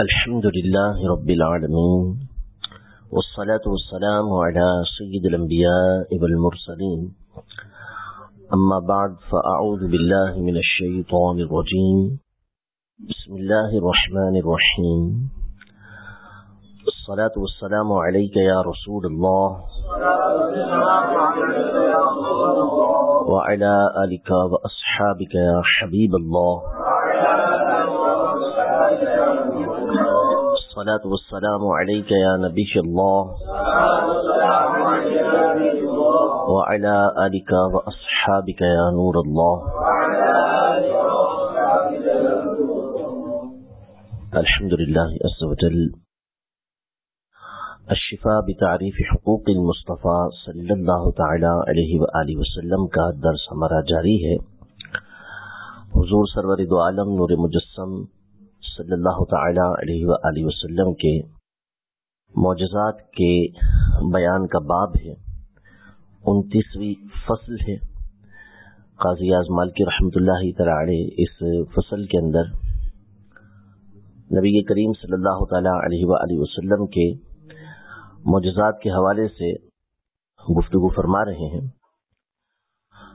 الحمد لله رب العالمين، والصلاة والسلام على سيد الأنبياء والمرسلين. أما بعد، فأعوذ بالله من الشيطان الرجيم. بسم الله الرحمن الرحيم. الصلاة والسلام عليك يا رسول الله. وعلى آلك وأصحابك يا حبيب الله. الصلاة والسلام عليك يا نبي الله. وعلى آلك وأصحابك يا نور الله. الحمد لله عز وجل. الشفاء بتعریف حقوق المصطفیٰ صلی اللہ تعالی علیہ وآلہ وسلم کا درس ہمارا جاری ہے. حضور سرور دو عالم نور مجسم صلی اللہ تعالی علیہ وآلہ وسلم کے معجزات کے بیان کا باب ہے۔ انتیسویں فصل ہے۔ قاضی اعظمال کی رحمۃ اللہ تعالی اس فصل کے اندر نبی کریم صلی اللہ تعالی علیہ وآلہ وسلم کے معجزات کے حوالے سے گفتگو فرما رہے ہیں۔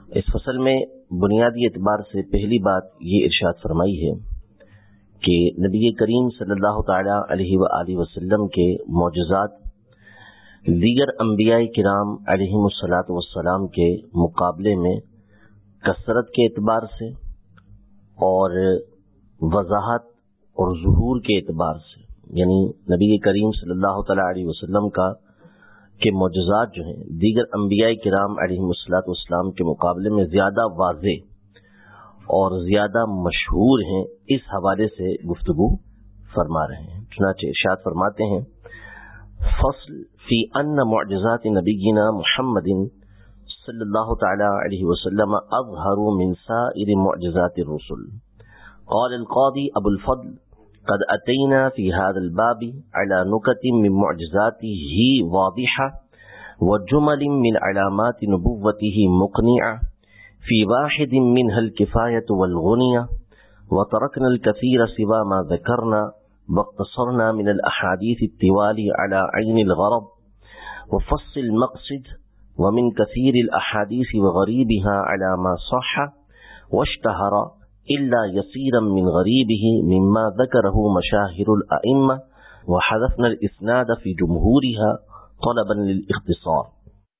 اس فصل میں بنیادی اعتبار سے پہلی بات یہ ارشاد فرمائی ہے کہ نبی کریم صلی اللہ تعالی علیہ و وسلم کے معجزات دیگر انبیاء کرام علیہ السلاۃ والسلام کے مقابلے میں کثرت کے اعتبار سے اور وضاحت اور ظہور کے اعتبار سے یعنی نبی کریم صلی اللہ تعالی علیہ وسلم کا کے معجزات جو ہیں، دیگر انبیاء کرام علیہ مسلاط اسلام کے مقابلے میں زیادہ واضح اور زیادہ مشہور ہیں، اس حوالے سے گفتگو فرما رہے ہیں۔ چنانچہ ارشاد فرماتے ہیں، فصل فی ان معجزات نبینا محمد صلی اللہ تعالی علیہ وسلم اظہر من سائر معجزات الرسل۔ قال القاضی ابو الفضل، قد أتينا في هذا الباب على نكت من معجزاته واضحة وجمل من علامات نبوته مقنعة في واحد منها الكفاية والغنية وتركنا الكثير سوى ما ذكرنا واقتصرنا من الأحاديث التوالي على عين الغرض وفص المقصد ومن كثير الأحاديث وغريبها على ما صح واشتهر إلا يسيرا من غريبه مما ذكره مشاهر الأئمة وحذفنا الإسناد في جمهورها طلبا للاختصار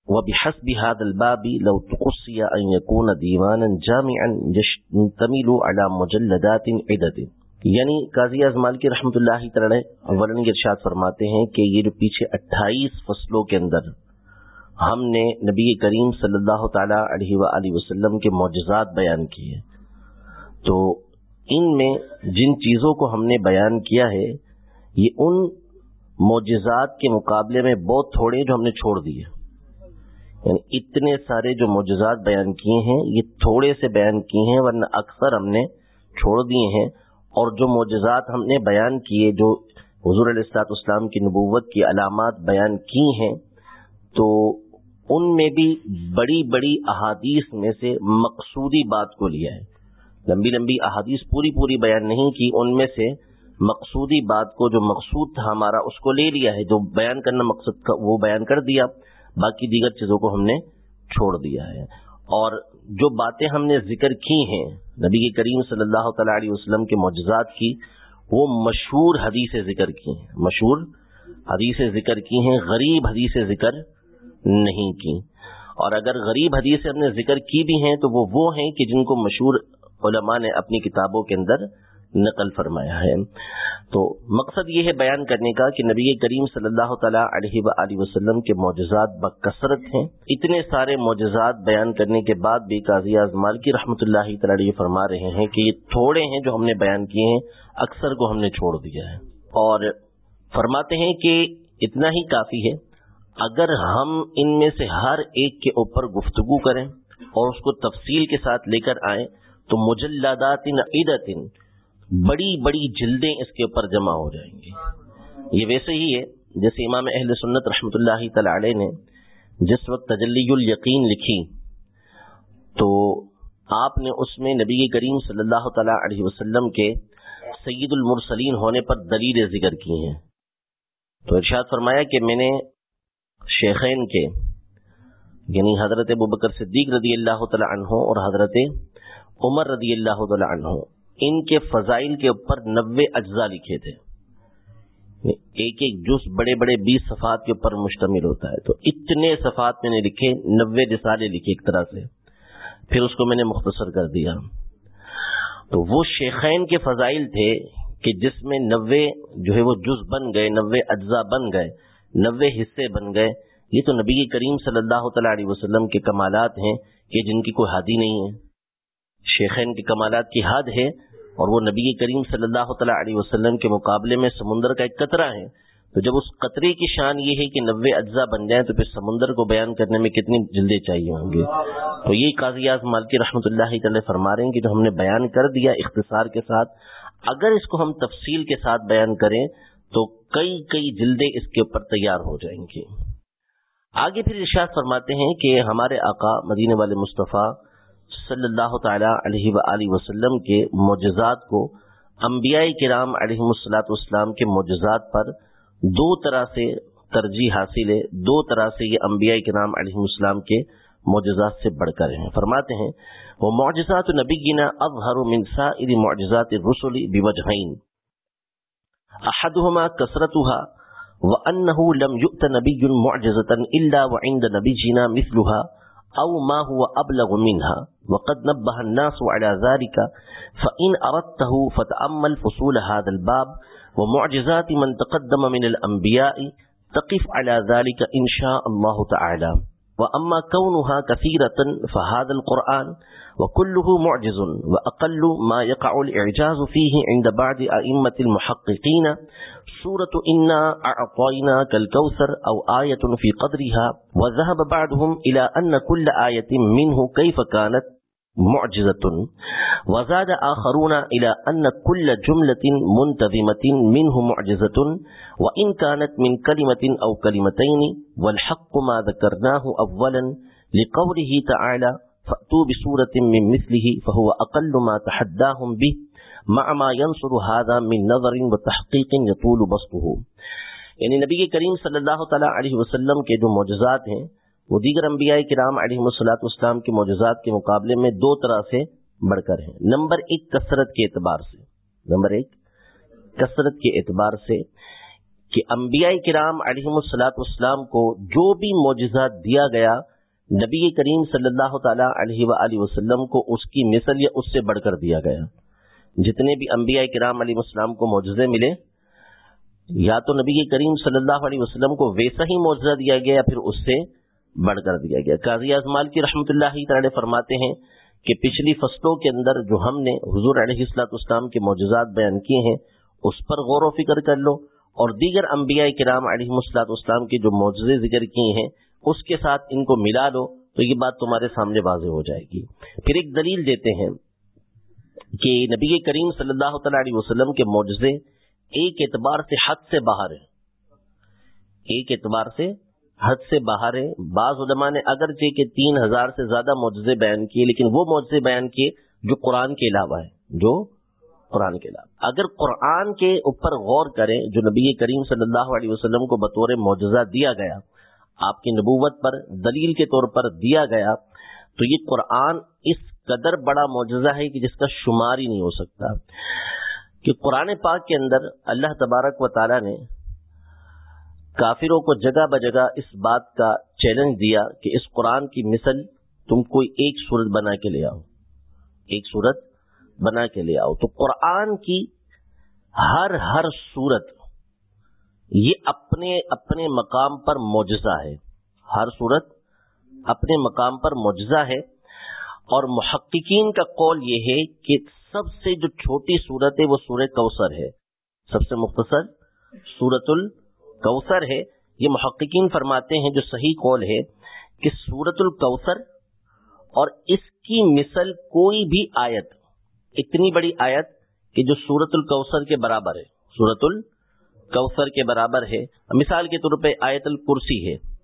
وبحسب هذا الباب لو تقصي أن يكون ديوانا جامعا يشتمل على مجلدات عدد. یعنی قاضی ازمال کی رحمت اللہ تعالی اولن ارشاد فرماتے ہیں کہ یہ جو پیچھے اٹھائیس فصلوں کے اندر ہم نے نبی کریم صلی اللہ تعالی علیہ وآلہ وسلم کے معجزات بیان کیے تو ان میں جن چیزوں کو ہم نے بیان کیا ہے، یہ ان معجزات کے مقابلے میں بہت تھوڑے جو ہم نے چھوڑ دیے۔ یعنی اتنے سارے جو معجزات بیان کیے ہیں، یہ تھوڑے سے بیان کیے ہیں، ورنہ اکثر ہم نے چھوڑ دیے ہیں۔ اور جو معجزات ہم نے بیان کیے، جو حضور علیہ السلاط اسلام کی نبوت کی علامات بیان کی ہیں، تو ان میں بھی بڑی بڑی احادیث میں سے مقصودی بات کو لیا ہے۔ لمبی لمبی احادیث پوری پوری بیان نہیں کی، ان میں سے مقصودی بات کو جو مقصود تھا ہمارا، اس کو لے لیا ہے۔ جو بیان کرنا مقصد کا وہ بیان کر دیا۔ باقی دیگر چیزوں کو ہم نے چھوڑ دیا ہے۔ اور جو باتیں ہم نے ذکر کی ہیں، نبی کریم صلی اللہ تعالی علیہ وسلم کے معجزات کی، وہ مشہور حدیث ذکر کی ہیں۔ مشہور حدیث ذکر کی ہیں، غریب حدیث ذکر نہیں کی۔ اور اگر غریب حدیث ہم نے ذکر کی بھی ہیں، تو وہ وہ ہیں کہ جن کو مشہور علماء نے اپنی کتابوں کے اندر نقل فرمایا ہے۔ تو مقصد یہ ہے بیان کرنے کا کہ نبی کریم صلی اللہ تعالیٰ علیہ و وسلم کے معجزات بکثرت ہیں۔ اتنے سارے معجزات بیان کرنے کے بعد بھی قاضی اعظمال کی رحمۃ اللہ تعالی فرما رہے ہیں کہ یہ تھوڑے ہیں جو ہم نے بیان کیے ہیں، اکثر کو ہم نے چھوڑ دیا ہے۔ اور فرماتے ہیں کہ اتنا ہی کافی ہے۔ اگر ہم ان میں سے ہر ایک کے اوپر گفتگو کریں اور اس کو تفصیل کے ساتھ لے کر آئیں، تو مجلدات عیدت بڑی بڑی جلدیں اس کے اوپر جمع ہو جائیں گی۔ یہ ویسے ہی ہے، جیسے امام اہل سنت رحمۃ اللہ تعالی نے جس وقت تجلی الیقین لکھی، تو آپ نے اس میں نبی کریم صلی اللہ تعالی علیہ وسلم کے سید المرسلین ہونے پر دلیل ذکر کی ہیں۔ تو ارشاد فرمایا کہ میں نے شیخین کے یعنی حضرت بکر صدیق رضی اللہ تعالی عنہ اور حضرت عمر رضی اللہ تعالی عنہ ان کے فضائل کے اوپر نوے اجزاء لکھے تھے۔ ایک ایک جز بڑے بڑے بیس صفات کے اوپر مشتمل ہوتا ہے۔ تو اتنے صفات میں نے لکھے، نوے رسالے لکھے ایک طرح سے۔ پھر اس کو میں نے مختصر کر دیا۔ تو وہ شیخین کے فضائل تھے کہ جس میں نوے جو ہے وہ جز بن گئے، نوے اجزاء بن گئے، نوے حصے بن گئے۔ یہ تو نبی کریم صلی اللہ تعالی علیہ وسلم کے کمالات ہیں کہ جن کی کوئی حادی نہیں ہے۔ شیخین کے کمالات کی حد ہے اور وہ نبی کریم صلی اللہ تعالی علیہ وسلم کے مقابلے میں سمندر کا ایک قطرہ ہے۔ تو جب اس قطرے کی شان یہ ہے کہ نوے اجزاء بن جائیں تو پھر سمندر کو بیان کرنے میں کتنی جلدی چاہیے ہوں گے۔ تو یہ قاضی اعظم مالکی رحمۃ اللہ تعالی فرما رہے ہیں کہ جو ہم نے بیان کر دیا اختصار کے ساتھ، اگر اس کو ہم تفصیل کے ساتھ بیان کریں تو کئی کئی جلدیں اس کے اوپر تیار ہو جائیں گی۔ آگے پھر ارشاد فرماتے ہیں کہ ہمارے آقا مدینے والے مصطفیٰ صلی اللہ تعالی علیہ و وسلم کے معجزات کو انبیاء کرام علیہ السلاۃ اسلام کے معجزات پر دو طرح سے ترجیح حاصل ہے، دو طرح سے یہ انبیاء کرام علیہ السلام کے معجزات سے بڑھ کر ہیں۔ فرماتے ہیں، وہ معجزات نبینا اظہر من سائر معجزات الرسل بوجہین احدهما كثرتها وانه لم يؤت نبي معجزه الا وعند نبينا مثلها او ما هو ابلغ منها. وقد نبه الناس على ذلك فان اردته فتامل فصول هذا الباب. ومعجزات من تقدم من الانبياء تقف على ذلك ان شاء الله تعالى. واما كونها كثيره فهذا القران وكله معجز وأقل ما يقع الإعجاز فيه عند بعض أئمة المحققين. سورة إنا أعطينا كالكوثر أو آية في قدرها وذهب بعضهم إلى أن كل آية منه كيف كانت معجزة. وزاد آخرون إلى أن كل جملة منتظمة منه معجزة. وإن كانت من كلمة أو كلمتين، والحق ما ذكرناه أولا لقوله تعالى فأتوا بصورة من مثله فهو أقل ما تحداهم به مع ما ينصر هذا من نظر وتحقيق يطول بسطه. یعنی نبی کریم صلی اللہ تعالی علیہ وسلم کے جو معجزات ہیں، وہ دیگر انبیاء کرام علیہ السلاۃ اسلام کے معجزات کے مقابلے میں دو طرح سے بڑھ کر ہیں۔ نمبر ایک، کثرت کے اعتبار سے۔ نمبر ایک، کثرت کے اعتبار سے کہ انبیاء کرام علیہ السلاۃ اسلام کو جو بھی معجزات دیا گیا نبی کریم صلی اللہ تعالی علیہ و وسلم کو اس کی مثل یا اس سے بڑھ کر دیا گیا۔ جتنے بھی انبیاء کرام علیہ السلام کو معجزے ملے، یا تو نبی کریم صلی اللہ علیہ وسلم کو ویسا ہی معجزہ دیا گیا یا پھر اس سے بڑھ کر دیا گیا۔ قاضی اعظمال کی رحمۃ اللہ تعالی فرماتے ہیں کہ پچھلی فصلوں کے اندر جو ہم نے حضور علیہ السلاط اسلام کے معجزات بیان کیے ہیں، اس پر غور و فکر کر لو۔ اور دیگر انبیاء کرام علیہ السلاط اسلام کے جو معجزے ذکر کیے ہیں اس کے ساتھ ان کو ملا لو، تو یہ بات تمہارے سامنے واضح ہو جائے گی۔ پھر ایک دلیل دیتے ہیں کہ نبی کریم صلی اللہ تعالی علیہ وسلم کے معجزے ایک اعتبار سے حد سے باہر ہیں۔ ایک اعتبار سے حد سے باہر ہے بعض علماء نے اگرچہ کہ تین ہزار سے زیادہ معجزے بیان کیے، لیکن وہ معجزے بیان کیے جو قرآن کے علاوہ ہے جو قرآن کے علاوہ۔ اگر قرآن کے اوپر غور کریں، جو نبی کریم صلی اللہ علیہ وسلم کو بطور معجزہ دیا گیا آپ کی نبوت پر دلیل کے طور پر دیا گیا، تو یہ قرآن اس قدر بڑا معجزہ ہے کہ جس کا شمار ہی نہیں ہو سکتا۔ کہ قرآن پاک کے اندر اللہ تبارک و تعالی نے کافروں کو جگہ بجگہ اس بات کا چیلنج دیا کہ اس قرآن کی مثل تم کوئی ایک صورت بنا کے لے آؤ۔ ایک صورت بنا کے لے آؤ۔ تو قرآن کی ہر ہر صورت یہ اپنے اپنے مقام پر معجزہ ہے۔ ہر صورت اپنے مقام پر معجزہ ہے۔ اور محققین کا قول یہ ہے کہ سب سے جو چھوٹی صورت ہے وہ سورہ کوثر ہے۔ سب سے مختصر سورت الکوثر ہے۔ یہ محققین فرماتے ہیں جو صحیح قول ہے کہ سورت الکوثر اور اس کی مثل کوئی بھی آیت، اتنی بڑی آیت کہ جو سورت الکوثر کے برابر ہے۔ سورت ال کوثر کے برابر ہے۔ مثال کے طور پہ آیت الکرسی ہے۔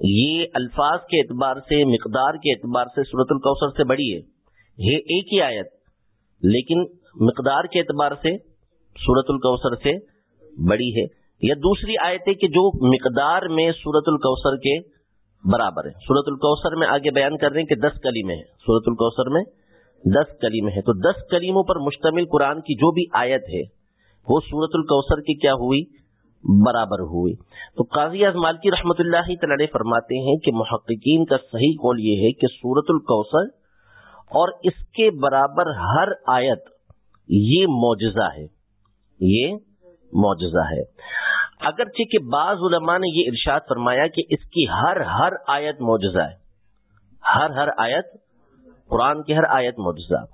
یہ الفاظ کے اعتبار سے، مقدار کے اعتبار سے صورت الکوثر سے بڑی ہے۔ یہ ایک ہی آیت، لیکن مقدار کے اعتبار سے سورت الکوثر سے بڑی ہے۔ یا دوسری آیت ہے کہ جو مقدار میں سورت الکوثر کے برابر ہے۔ سورت الکوثر میں آگے بیان کر رہے ہیں کہ دس کلیمے ہیں۔ سورت الکوثر میں دس کلیمے ہیں۔ تو دس کلیموں پر مشتمل قرآن کی جو بھی آیت ہے وہ سورت الکوثر کی کیا ہوئی؟ برابر ہوئی۔ تو قاضی اعظمال کی رحمت اللہ تعالی فرماتے ہیں کہ محققین کا صحیح قول یہ ہے کہ سورت الکوثر اور اس کے برابر ہر آیت یہ معجزہ ہے۔ یہ معجزہ ہے۔ اگرچہ کہ بعض علماء نے یہ ارشاد فرمایا کہ اس کی ہر ہر آیت معجزہ ہے۔ ہر ہر آیت، قرآن کی ہر آیت معجزہ۔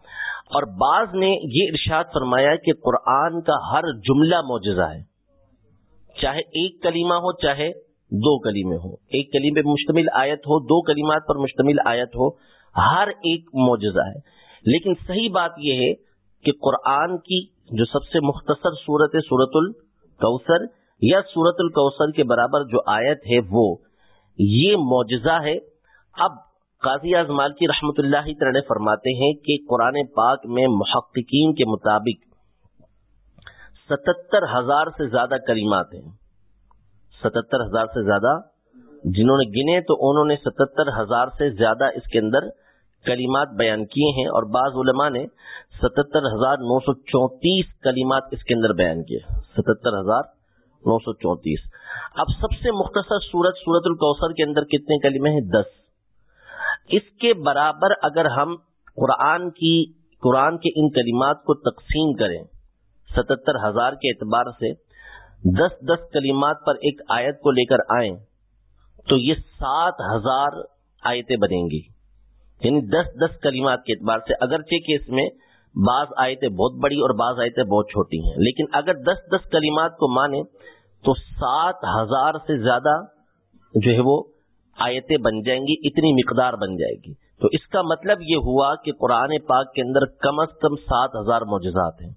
اور بعض نے یہ ارشاد فرمایا کہ قرآن کا ہر جملہ معجزہ ہے۔ چاہے ایک کلیمہ ہو، چاہے دو کلیمے ہو ایک کلیمے پر مشتمل آیت ہو، دو کلیمات پر مشتمل آیت ہو، ہر ایک معجزہ ہے۔ لیکن صحیح بات یہ ہے کہ قرآن کی جو سب سے مختصر صورت ہے سورت الکوثر یا سورت الکوثر کے برابر جو آیت ہے وہ، یہ معجزہ ہے۔ اب قاضی اعظمال کی رحمت اللہ تعالی فرماتے ہیں کہ قرآن پاک میں محققین کے مطابق ستتر ہزار سے زیادہ کریمات ہیں۔ ستتر ہزار سے زیادہ۔ جنہوں نے گنے تو انہوں نے ستتر ہزار سے زیادہ اس کے اندر کلیمات بیان کیے ہیں اور بعض علماء نے ستتر ہزار نو سو چونتیس کلیمات اس کے اندر بیان کیے۔ ستتر ہزار نو سو چونتیس۔ اب سب سے مختصر سورت سورت الکوثر کے اندر کتنے کلمے ہیں؟ دس۔ اس کے برابر اگر ہم قرآن کی، قرآن کے ان کلمات کو تقسیم کریں ستتر ہزار کے اعتبار سے، دس دس کلمات پر ایک آیت کو لے کر آئیں، تو یہ سات ہزار آیتیں بنیں گی۔ یعنی دس دس کلمات کے اعتبار سے، اگرچہ کہ اس میں بعض آیتیں بہت بڑی اور بعض آیتیں بہت چھوٹی ہیں، لیکن اگر دس دس کلمات کو مانے تو سات ہزار سے زیادہ جو ہے وہ آیتیں بن جائیں گی، اتنی مقدار بن جائے گی۔ تو اس کا مطلب یہ ہوا کہ قرآن پاک کے اندر کم از کم سات ہزار معجزات ہیں۔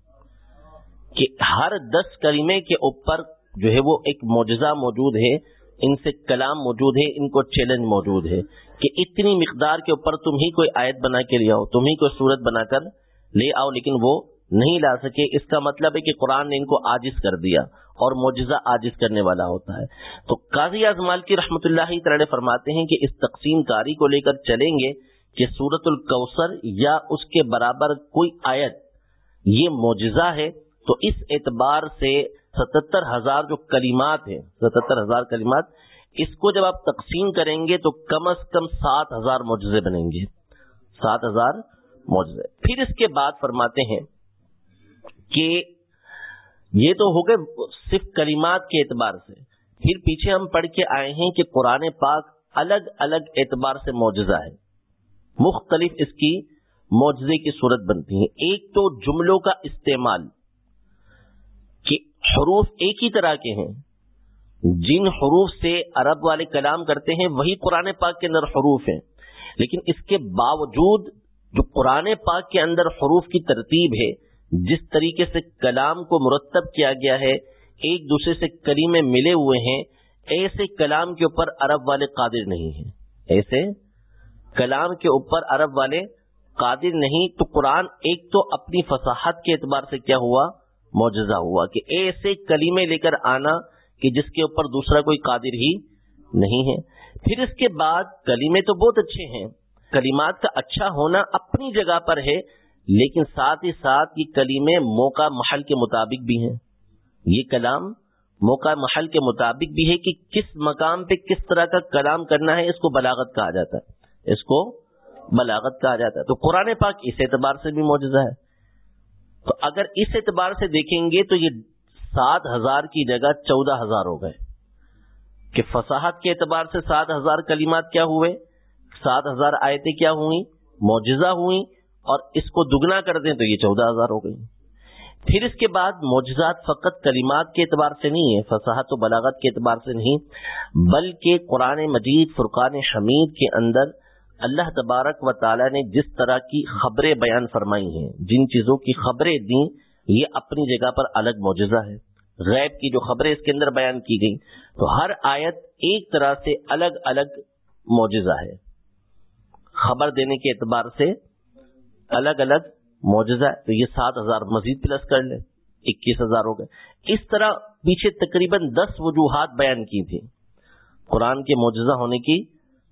کہ ہر دس کریمے کے اوپر جو ہے وہ ایک معجزہ موجود ہے، ان سے کلام موجود ہے، ان کو چیلنج موجود ہے۔ کہ اتنی مقدار کے اوپر تم ہی کوئی آیت بنا کے لے آؤ، تم ہی کوئی صورت بنا کر لے آؤ، لیکن وہ نہیں لا سکے۔ اس کا مطلب ہے کہ قرآن نے ان کو آجز کر دیا۔ اور معجزہ آجز کرنے والا ہوتا ہے۔ تو قاضی اعظمال کی رحمت اللہ تعالی فرماتے ہیں کہ اس تقسیم کاری کو لے کر چلیں گے کہ سورت الکوثر یا اس کے برابر کوئی آیت، یہ معجزہ ہے، تو اس اعتبار سے ستتر ہزار جو کلمات ہیں، ستتر ہزار کلمات، اس کو جب آپ تقسیم کریں گے تو کم از کم سات ہزار معجزے بنیں گے۔ سات ہزار معجزے۔ پھر اس کے بعد فرماتے ہیں کہ یہ تو ہو گئے صرف کلمات کے اعتبار سے۔ پھر پیچھے ہم پڑھ کے آئے ہیں کہ قرآن پاک الگ الگ اعتبار سے معجزہ ہے۔ مختلف اس کی معجزے کی صورت بنتی ہے۔ ایک تو جملوں کا استعمال، کہ حروف ایک ہی طرح کے ہیں۔ جن حروف سے عرب والے کلام کرتے ہیں، وہی قرآن پاک کے اندر حروف ہیں۔ لیکن اس کے باوجود جو قرآن پاک کے اندر حروف کی ترتیب ہے جس طریقے سے کلام کو مرتب کیا گیا ہے، ایک دوسرے سے کریمے ملے ہوئے ہیں، ایسے کلام کے اوپر عرب والے قادر نہیں ہیں۔ ایسے کلام کے اوپر عرب والے قادر نہیں، تو قرآن ایک تو اپنی فصاحت کے اعتبار سے کیا ہوا؟ معجزہ ہوا کہ ایسے کلیمے لے کر آنا کہ جس کے اوپر دوسرا کوئی قادر ہی نہیں ہے۔ پھر اس کے بعد کلیمے تو بہت اچھے ہیں کلیمات کا اچھا ہونا اپنی جگہ پر ہے لیکن ساتھ ہی ساتھ یہ کلیمے موقع محل کے مطابق بھی ہیں۔ یہ کلام موقع محل کے مطابق بھی ہے کہ کس مقام پہ کس طرح کا کلام کرنا ہے، اس کو بلاغت کہا جاتا ہے۔ اس کو بلاغت کہا جاتا ہے۔ تو قرآن پاک اس اعتبار سے بھی موجودہ ہے۔ تو اگر اس اعتبار سے دیکھیں گے تو یہ سات ہزار کی جگہ چودہ ہزار ہو گئے۔ کہ فصاحت کے اعتبار سے سات ہزار کلیمات کیا ہوئے، سات ہزار آیتیں کیا ہوئی معجزہ ہوئی اور اس کو دگنا کر دیں تو یہ چودہ ہزار ہو گئی۔ پھر اس کے بعد معجزات فقط کلمات کے اعتبار سے نہیں ہے فصاحت و بلاغت کے اعتبار سے نہیں، بلکہ قرآن مجید، فرقان حمید کے اندر اللہ تبارک و تعالی نے جس طرح کی خبریں بیان فرمائی ہیں، جن چیزوں کی خبریں دیں، یہ اپنی جگہ پر الگ معجزہ ہے۔ غیب کی جو خبریں اس کے اندر بیان کی گئی تو ہر آیت ایک طرح سے الگ الگ معجزہ ہے۔ خبر دینے کے اعتبار سے الگ الگ معجزہ ہے، تو یہ سات ہزار مزید پلس کر لیں اکیس ہزار ہو گئے۔ اس طرح پیچھے تقریباً دس وجوہات بیان کی تھی۔ قرآن کے معجزہ ہونے کی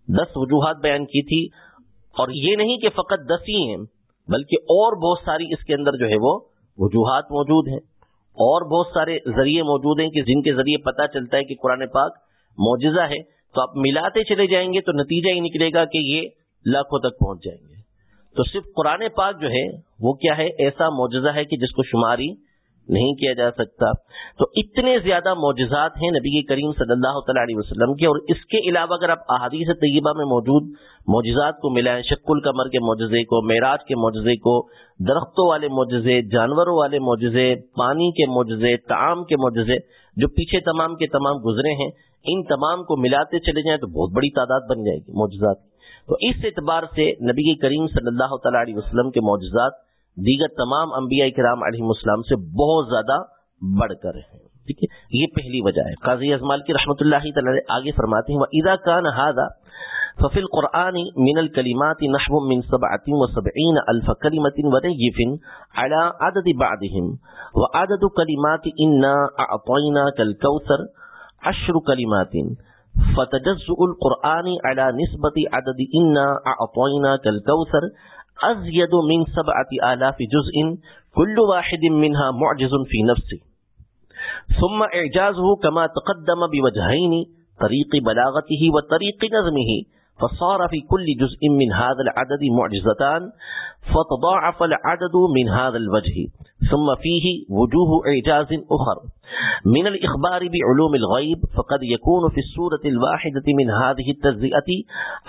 دس وجوہات بیان کی تھی، اور یہ نہیں کہ فقط دس ہی ہیں، بلکہ اور بہت ساری اس کے اندر جو ہے وہ وجوہات موجود ہیں۔ اور بہت سارے ذریعے موجود ہیں کہ جن کے ذریعے پتا چلتا ہے کہ قرآن پاک معجزہ ہے۔ تو آپ ملاتے چلے جائیں گے تو نتیجہ ہی نکلے گا کہ یہ لاکھوں تک پہنچ جائیں گے۔ تو صرف قرآن پاک جو ہے، وہ کیا ہے؟ ایسا معجزہ ہے کہ جس کو شماری نہیں کیا جا سکتا۔ تو اتنے زیادہ معجزات ہیں نبی کریم صلی اللہ تعالی علیہ وسلم کے، اور اس کے علاوہ اگر آپ احادیث طیبہ میں موجود معجزات کو ملائیں شک القمر کے معجزے کو، معراج کے معجزے کو، درختوں والے معجزے، جانوروں والے معجزے، پانی کے معجزے تعام کے معجزے، جو پیچھے تمام کے تمام گزرے ہیں، ان تمام کو ملاتے چلے جائیں تو بہت بڑی تعداد بن جائے گی معجزات کی۔ تو اس اعتبار سے نبی کریم صلی اللہ تعالی علیہ وسلم کے معجزات دیگر تمام انبیاء کرام علیہ السلام سے بہت زیادہ بڑھ کر ہیں۔ ٹھیک ہے؟ یہ پہلی وجہ ہے۔ قاضی ازمال کی رحمۃ اللہ تعالی آگے فرماتے ہیں اذا كان هذا ففي القرآن من الكلمات نحو من سبعة وسبعين ألف كلمة ونيف على عدد بعضهم، وعدد كلمات إنا أعطيناك الكوثر عشر كلمات فتجزء القرآن على نسبة عدد إنا أعطيناك الكوثر أزيد من سبعة آلاف جزء، كل واحد منها معجز في نفسه. ثم إعجازه كما تقدم بوجهين، طريق بلاغته وطريق نظمه. فصار في كل جزء من هذا العدد معجزتان، فتضاعف العدد من هذا الوجه، ثم فيه وجوه اعجاز اخر من الاخبار بعلوم الغيب، فقد يكون في السورة الواحدة من هذه التجزئة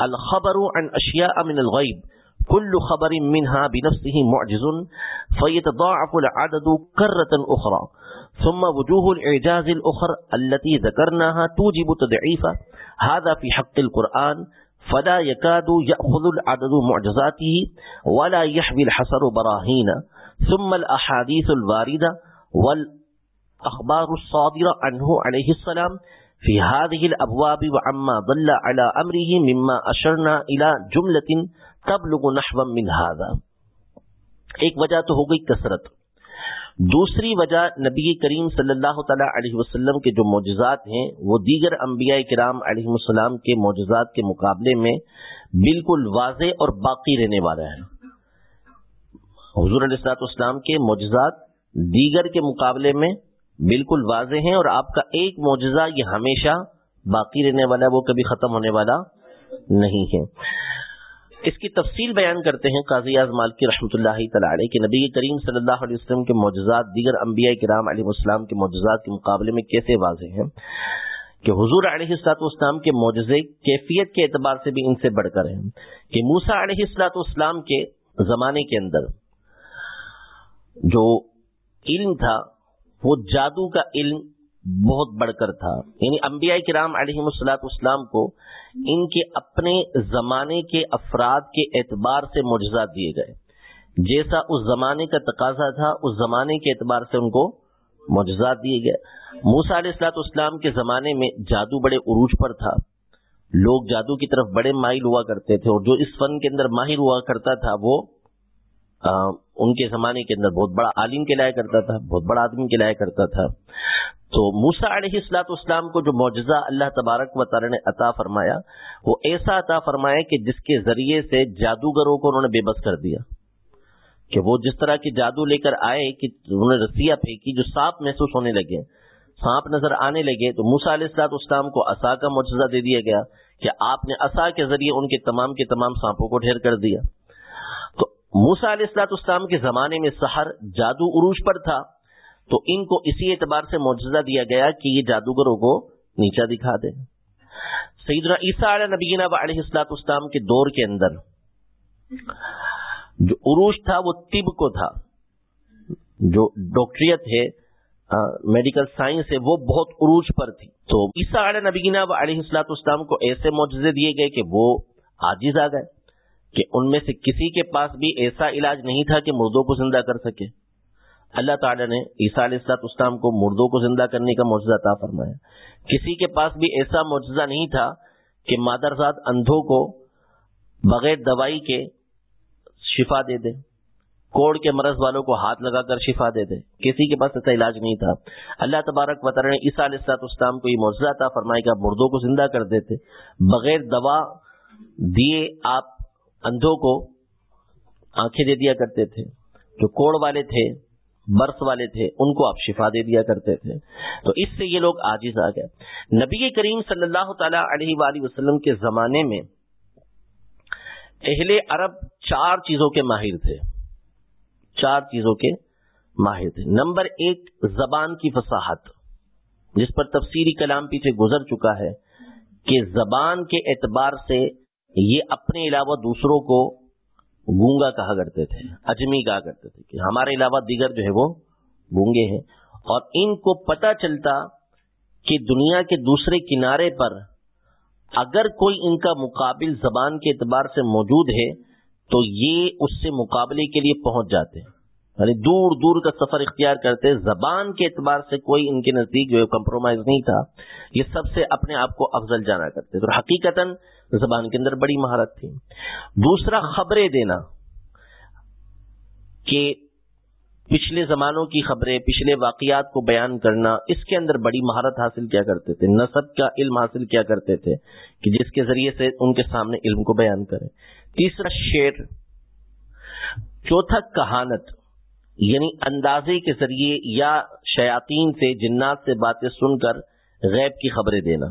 الخبر عن اشياء من الغيب. كل خبر منها بنفسه معجز، فيتضاعف العدد كرة أخرى. ثم وجوه الإعجاز الأخر التي ذكرناها توجب تضعيف هذا في حق القرآن فلا يكاد يأخذ العدد معجزاته ولا يحوي الحسر براهين. ثم الأحاديث الواردة والأخبار الصادرة عنه عليه السلام في هذه الأبواب وعما ضل على أمره مما أشرنا إلى جملة تب لوگ من هذا. ایک وجہ تو ہو گئی کثرت. دوسری وجہ نبی کریم صلی اللہ تعالی علیہ وسلم کے جو معجزات ہیں، وہ دیگر انبیاء کرام علیہ السلام کے معجزات کے مقابلے میں بالکل واضح اور باقی رہنے والا ہے۔ حضور علیہ السلاط اسلام کے معجزات دیگر کے مقابلے میں بالکل واضح ہیں اور آپ کا ایک معجزہ یہ ہمیشہ باقی رہنے والا ہے، وہ کبھی ختم ہونے والا نہیں ہے۔ اس کی تفصیل بیان کرتے ہیں قاضی اعظم کی رحمۃ اللہ تعالی کہ نبی کریم صلی اللہ علیہ وسلم کے معجزات، دیگر انبیاء کرام علیہ السلام کے معجزات کے مقابلے میں کیسے واضح ہیں؟ کہ حضور علیہ السلاط اسلام کے معجزے کیفیت کے اعتبار سے بھی ان سے بڑھ کر ہیں۔ کہ موسا علیہ السلاط اسلام کے زمانے کے اندر جو علم تھا، وہ جادو کا علم بہت بڑھ کر تھا۔ یعنی انبیاء کرام علیہ السلاط اسلام کو ان کے اپنے زمانے کے افراد کے اعتبار سے معجزات دیے گئے۔ جیسا اس زمانے کا تقاضا تھا، اس زمانے کے اعتبار سے ان کو معجزات دیے گئے۔ موسا علیہ السلاط اسلام کے زمانے میں جادو بڑے عروج پر تھا۔ لوگ جادو کی طرف بڑے مائل ہوا کرتے تھے اور جو اس فن کے اندر ماہر ہوا کرتا تھا وہ ان کے زمانے کے اندر بہت بڑا عالم کے لایا کرتا تھا، بہت بڑا آدمی کے لایا کرتا تھا۔ تو موسا علیہ السلاط اسلام کو جو معجزہ اللہ تبارک و تعالی نے عطا فرمایا، وہ ایسا عطا فرمایا کہ جس کے ذریعے سے جادوگروں کو انہوں نے بے بس کر دیا۔ کہ وہ جس طرح کی جادو لے کر آئے کہ انہوں نے رسیاں پھینکی جو سانپ محسوس ہونے لگے، سانپ نظر آنے لگے، تو موسا علیہ السلاط اسلام کو اصا کا معجزہ دے دیا گیا کہ آپ نے اصا کے ذریعے ان کے تمام کے تمام سانپوں کو ڈھیر کر دیا۔ موسا علیہ السلاط اسلام کے زمانے میں سحر جادو عروج پر تھا، تو ان کو اسی اعتبار سے معجزہ دیا گیا کہ یہ جادوگروں کو نیچا دکھا دیں سیدنا عیسیٰ علیہ نبینا علیہ السلاط اسلام کے دور کے اندر جو عروج تھا، وہ طب کو تھا۔ جو ڈاکٹریت ہے میڈیکل سائنس ہے، وہ بہت عروج پر تھی۔ تو عیسیٰ علیہ نبینا و علیہ السلاط اسلام کو ایسے معجزے دیے گئے کہ وہ آجز آ گئے۔ کہ ان میں سے کسی کے پاس بھی ایسا علاج نہیں تھا کہ مردوں کو زندہ کر سکے۔ اللہ تعالیٰ نے عیسیٰ علیہ السلاط اسلام کو مردوں کو زندہ کرنے کا معجزہ عطا فرمایا۔ کسی کے پاس بھی ایسا معجزہ نہیں تھا کہ مادرزاد اندھوں کو بغیر دوائی کے شفا دے دے، کوڑ کے مرض والوں کو ہاتھ لگا کر شفا دے دے۔ کسی کے پاس ایسا علاج نہیں تھا۔ اللہ تبارک وطر نے عیسیٰ علیہ السلاط اسلام کو یہ موضوع تھا فرمائے کہ مردوں کو زندہ کر دیتے۔ بغیر دوا دیے آپ اندھوں کو آنکھیں دے دیا کرتے تھے، جو کوڑ والے تھے برس والے تھے، ان کو آپ شفا دے دیا کرتے تھے۔ تو اس سے یہ لوگ آجز آ گئے۔ نبی کریم صلی اللہ تعالی علیہ وآلہ وسلم کے زمانے میں اہل عرب چار چیزوں کے ماہر تھے۔ چار چیزوں کے ماہر تھے۔ نمبر ایک، زبان کی فصاحت۔ جس پر تفصیلی کلام پیچھے گزر چکا ہے کہ زبان کے اعتبار سے یہ اپنے علاوہ دوسروں کو گونگا کہا کرتے تھے، اجمی کہا کرتے تھے کہ ہمارے علاوہ دیگر جو ہے وہ گونگے ہیں۔ اور ان کو پتہ چلتا کہ دنیا کے دوسرے کنارے پر اگر کوئی ان کا مقابل زبان کے اعتبار سے موجود ہے، تو یہ اس سے مقابلے کے لیے پہنچ جاتے ہیں۔ یعنی دور دور کا سفر اختیار کرتے، زبان کے اعتبار سے کوئی ان کے نزدیک جو کمپرومائز نہیں تھا۔ یہ سب سے اپنے آپ کو افضل جانا کرتے تو حقیقت زبان کے اندر بڑی مہارت تھی۔ دوسرا خبریں دینا کہ پچھلے زمانوں کی خبریں، پچھلے واقعات کو بیان کرنا، اس کے اندر بڑی مہارت حاصل کیا کرتے تھے۔ نصب کا علم حاصل کیا کرتے تھے کہ جس کے ذریعے سے ان کے سامنے علم کو بیان کرے تیسرا شعر، چوتھا کہانت یعنی اندازے کے ذریعے یا شیاطین سے، جنات سے باتیں سن کر غیب کی خبریں دینا۔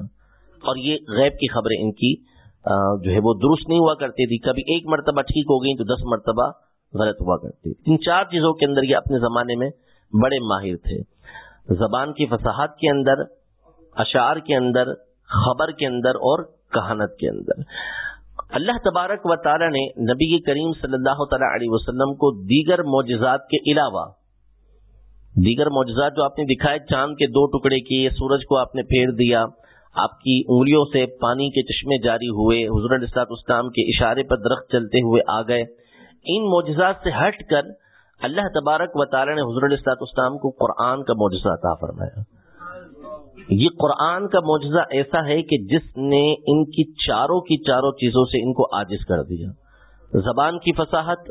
اور یہ غیب کی خبریں ان کی جو ہے وہ درست نہیں ہوا کرتی تھی کبھی ایک مرتبہ ٹھیک ہو گئی تو دس مرتبہ غلط ہوا کرتی تھی ان چار چیزوں کے اندر یہ اپنے زمانے میں بڑے ماہر تھے۔ زبان کی فصاحت کے اندر، اشعار کے اندر، خبر کے اندر اور کہانت کے اندر۔ اللہ تبارک و تعالی نے نبی کریم صلی اللہ تعالی علیہ وسلم کو دیگر معجزات کے علاوہ، دیگر معجزات جو آپ نے دکھائے، چاند کے دو ٹکڑے کیے، سورج کو آپ نے پھیر دیا آپ کی انگلیوں سے پانی کے چشمے جاری ہوئے حضرت اسلط اسلام کے اشارے پر درخت چلتے ہوئے آ گئے۔ ان معجزات سے ہٹ کر اللہ تبارک و تعالی نے حضرت اسلط اسلام کو قرآن کا معجزہ عطا فرمایا۔ یہ قرآن کا معجزہ ایسا ہے کہ جس نے ان کی چاروں کی چاروں چیزوں سے ان کو عاجز کر دیا۔ زبان کی فصاحت،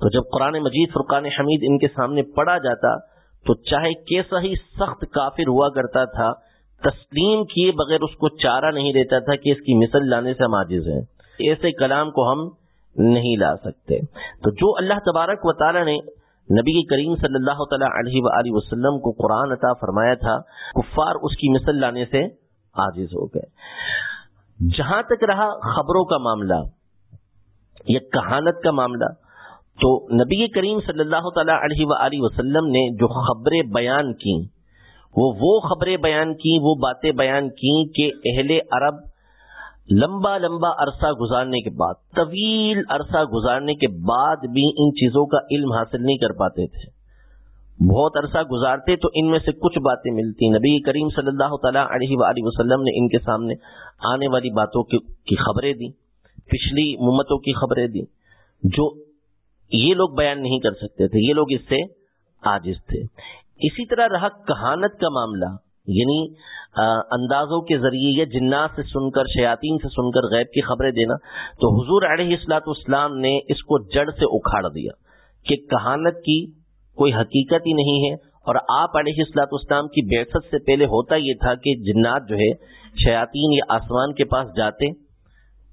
تو جب قرآن مجید، فرقان حمید ان کے سامنے پڑا جاتا، تو چاہے کیسا ہی سخت کافر ہوا کرتا تھا تسلیم کیے بغیر اس کو چارہ نہیں دیتا تھا کہ اس کی مثل لانے سے ہم عاجز ہیں۔ ایسے کلام کو ہم نہیں لا سکتے۔ تو جو اللہ تبارک و تعالی نے نبی کریم صلی اللہ تعالی علیہ وآلہ وسلم کو قرآن عطا فرمایا تھا، کفار اس کی مثل لانے سے عاجز ہو گئے۔ جہاں تک رہا خبروں کا معاملہ، یا کہانت کا معاملہ، تو نبی کریم صلی اللہ تعالی علیہ وآلہ وسلم نے جو خبریں بیان کی وہ وہ خبریں بیان کی وہ باتیں بیان کی کہ اہل عرب لمبا لمبا عرصہ گزارنے کے بعد، طویل عرصہ گزارنے کے بعد بھی ان چیزوں کا علم حاصل نہیں کر پاتے تھے۔ بہت عرصہ گزارتے تو ان میں سے کچھ باتیں ملتی نبی کریم صلی اللہ تعالیٰ علیہ وآلہ وسلم نے ان کے سامنے آنے والی باتوں کی خبریں دی پچھلی ممتوں کی خبریں دی جو یہ لوگ بیان نہیں کر سکتے تھے، یہ لوگ اس سے عاجز تھے۔ اسی طرح رہا کہانت کا معاملہ یعنی اندازوں کے ذریعے یا جنات سے سن کر، شیاطین سے سن کر غیب کی خبریں دینا، تو حضور علیہ السلاط اسلام نے اس کو جڑ سے اکھاڑ دیا کہ کہانت کی کوئی حقیقت ہی نہیں ہے، اور آپ علیہ السلاط اسلام کی بیٹھت سے پہلے ہوتا یہ تھا کہ جنات جو ہے، شیاطین یا آسمان کے پاس جاتے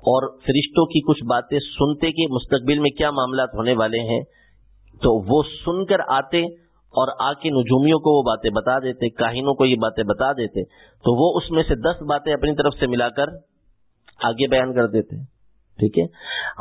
اور فرشتوں کی کچھ باتیں سنتے کہ مستقبل میں کیا معاملات ہونے والے ہیں، تو وہ سن کر آتے اور آ کے نجومیوں کو وہ باتیں بتا دیتے، کاہنوں کو یہ باتیں بتا دیتے، تو وہ اس میں سے دس باتیں اپنی طرف سے ملا کر آگے بیان کر دیتے۔ ٹھیک ہے؟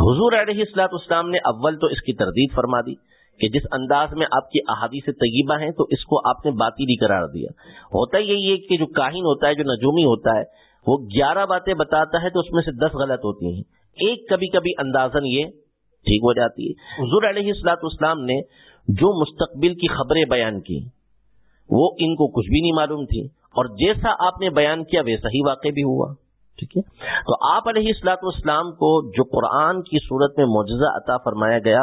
حضور علیہ السلاط اسلام نے اول تو اس کی تردید فرما دی کہ جس انداز میں آپ کی احادیث طیبہ ہیں تو اس کو آپ نے باطلی قرار دیا۔ ہوتا یہی ہے کہ جو کاہن ہوتا ہے، جو نجومی ہوتا ہے، وہ گیارہ باتیں بتاتا ہے تو اس میں سے دس غلط ہوتی ہیں۔ ایک کبھی کبھی اندازن یہ ٹھیک ہو جاتی ہے۔ حضور علیہ السلاط اسلام نے جو مستقبل کی خبریں بیان کی وہ ان کو کچھ بھی نہیں معلوم تھی۔ اور جیسا آپ نے بیان کیا، ویسا ہی واقع بھی ہوا۔ ٹھیک ہے؟ تو آپ علیہ السلاط اسلام کو جو قرآن کی صورت میں معجزہ عطا فرمایا گیا،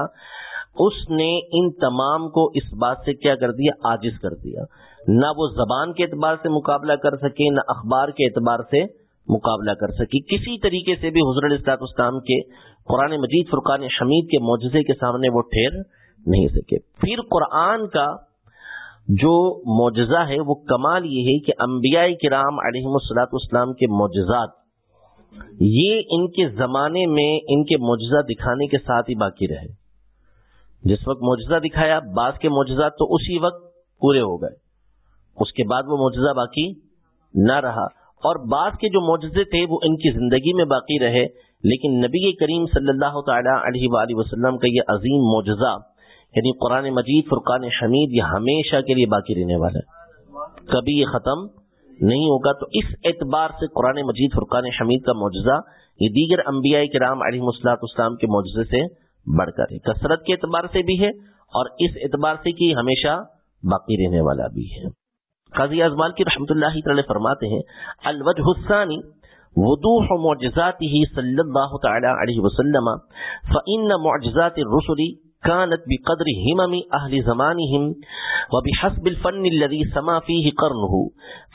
اس نے ان تمام کو اس بات سے کیا کر دیا؟ آجز کر دیا۔ نہ وہ زبان کے اعتبار سے مقابلہ کر سکے، نہ اخبار کے اعتبار سے مقابلہ کر سکے۔ کسی طریقے سے بھی حضرت اسلام کے قرآن مجید فرقان شمید کے معجزے کے سامنے وہ ٹھہر۔ نہیں سکے پھر قرآن کا جو معجزہ ہے وہ کمال یہ ہے کہ انبیاء کرام علیہ السلاط اسلام کے معجزات، یہ ان کے زمانے میں ان کے معجزہ دکھانے کے ساتھ ہی باقی رہے۔ جس وقت معجزہ دکھایا بعض کے معجزات تو اسی وقت پورے ہو گئے۔ اس کے بعد وہ معجزہ باقی نہ رہا۔ اور بعض کے جو معجزے تھے وہ ان کی زندگی میں باقی رہے، لیکن نبی کریم صلی اللہ تعالی علیہ وآلہ وسلم کا یہ عظیم معجزہ یعنی قرآن مجید، فرقان حمید، یہ ہمیشہ کے لیے باقی رہنے والا ہے۔ کبھی یہ ختم نہیں ہوگا تو اس اعتبار سے قرآن مجید، فرقان حمید کا معجزہ یہ دیگر انبیاء کرام علیہ مسلاط اسلام کے معجزے سے بڑھ کر ہے۔ کثرت کے اعتبار سے بھی ہے اور اس اعتبار سے کہ ہمیشہ باقی رہنے والا بھی ہے۔ قاضی اعظمال کی رحمۃ اللہ تعالی فرماتے ہیں، الوجہ الثانی، وضوح معجزاته صلی اللہ تعالی علیہ وسلم، فإن معجزات الرسل كانت بقدر همم أهل زمانهم وبحسب الفن الذي سما فيه قرنه.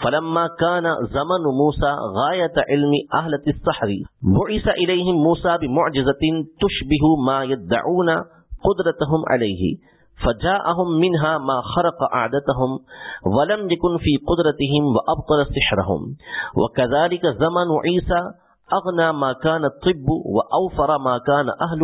فلما كان زمن موسى غاية علم أهلة السحر، بعث إليهم موسى بمعجزة تشبه ما يدعون قدرتهم عليه. فجاءهم منها ما خرق عادتهم ولم يكن في قدرتهم وأبطل سحرهم. وكذلك زمن عيسى اغنا ما كان الطب واوفر ما كان اهل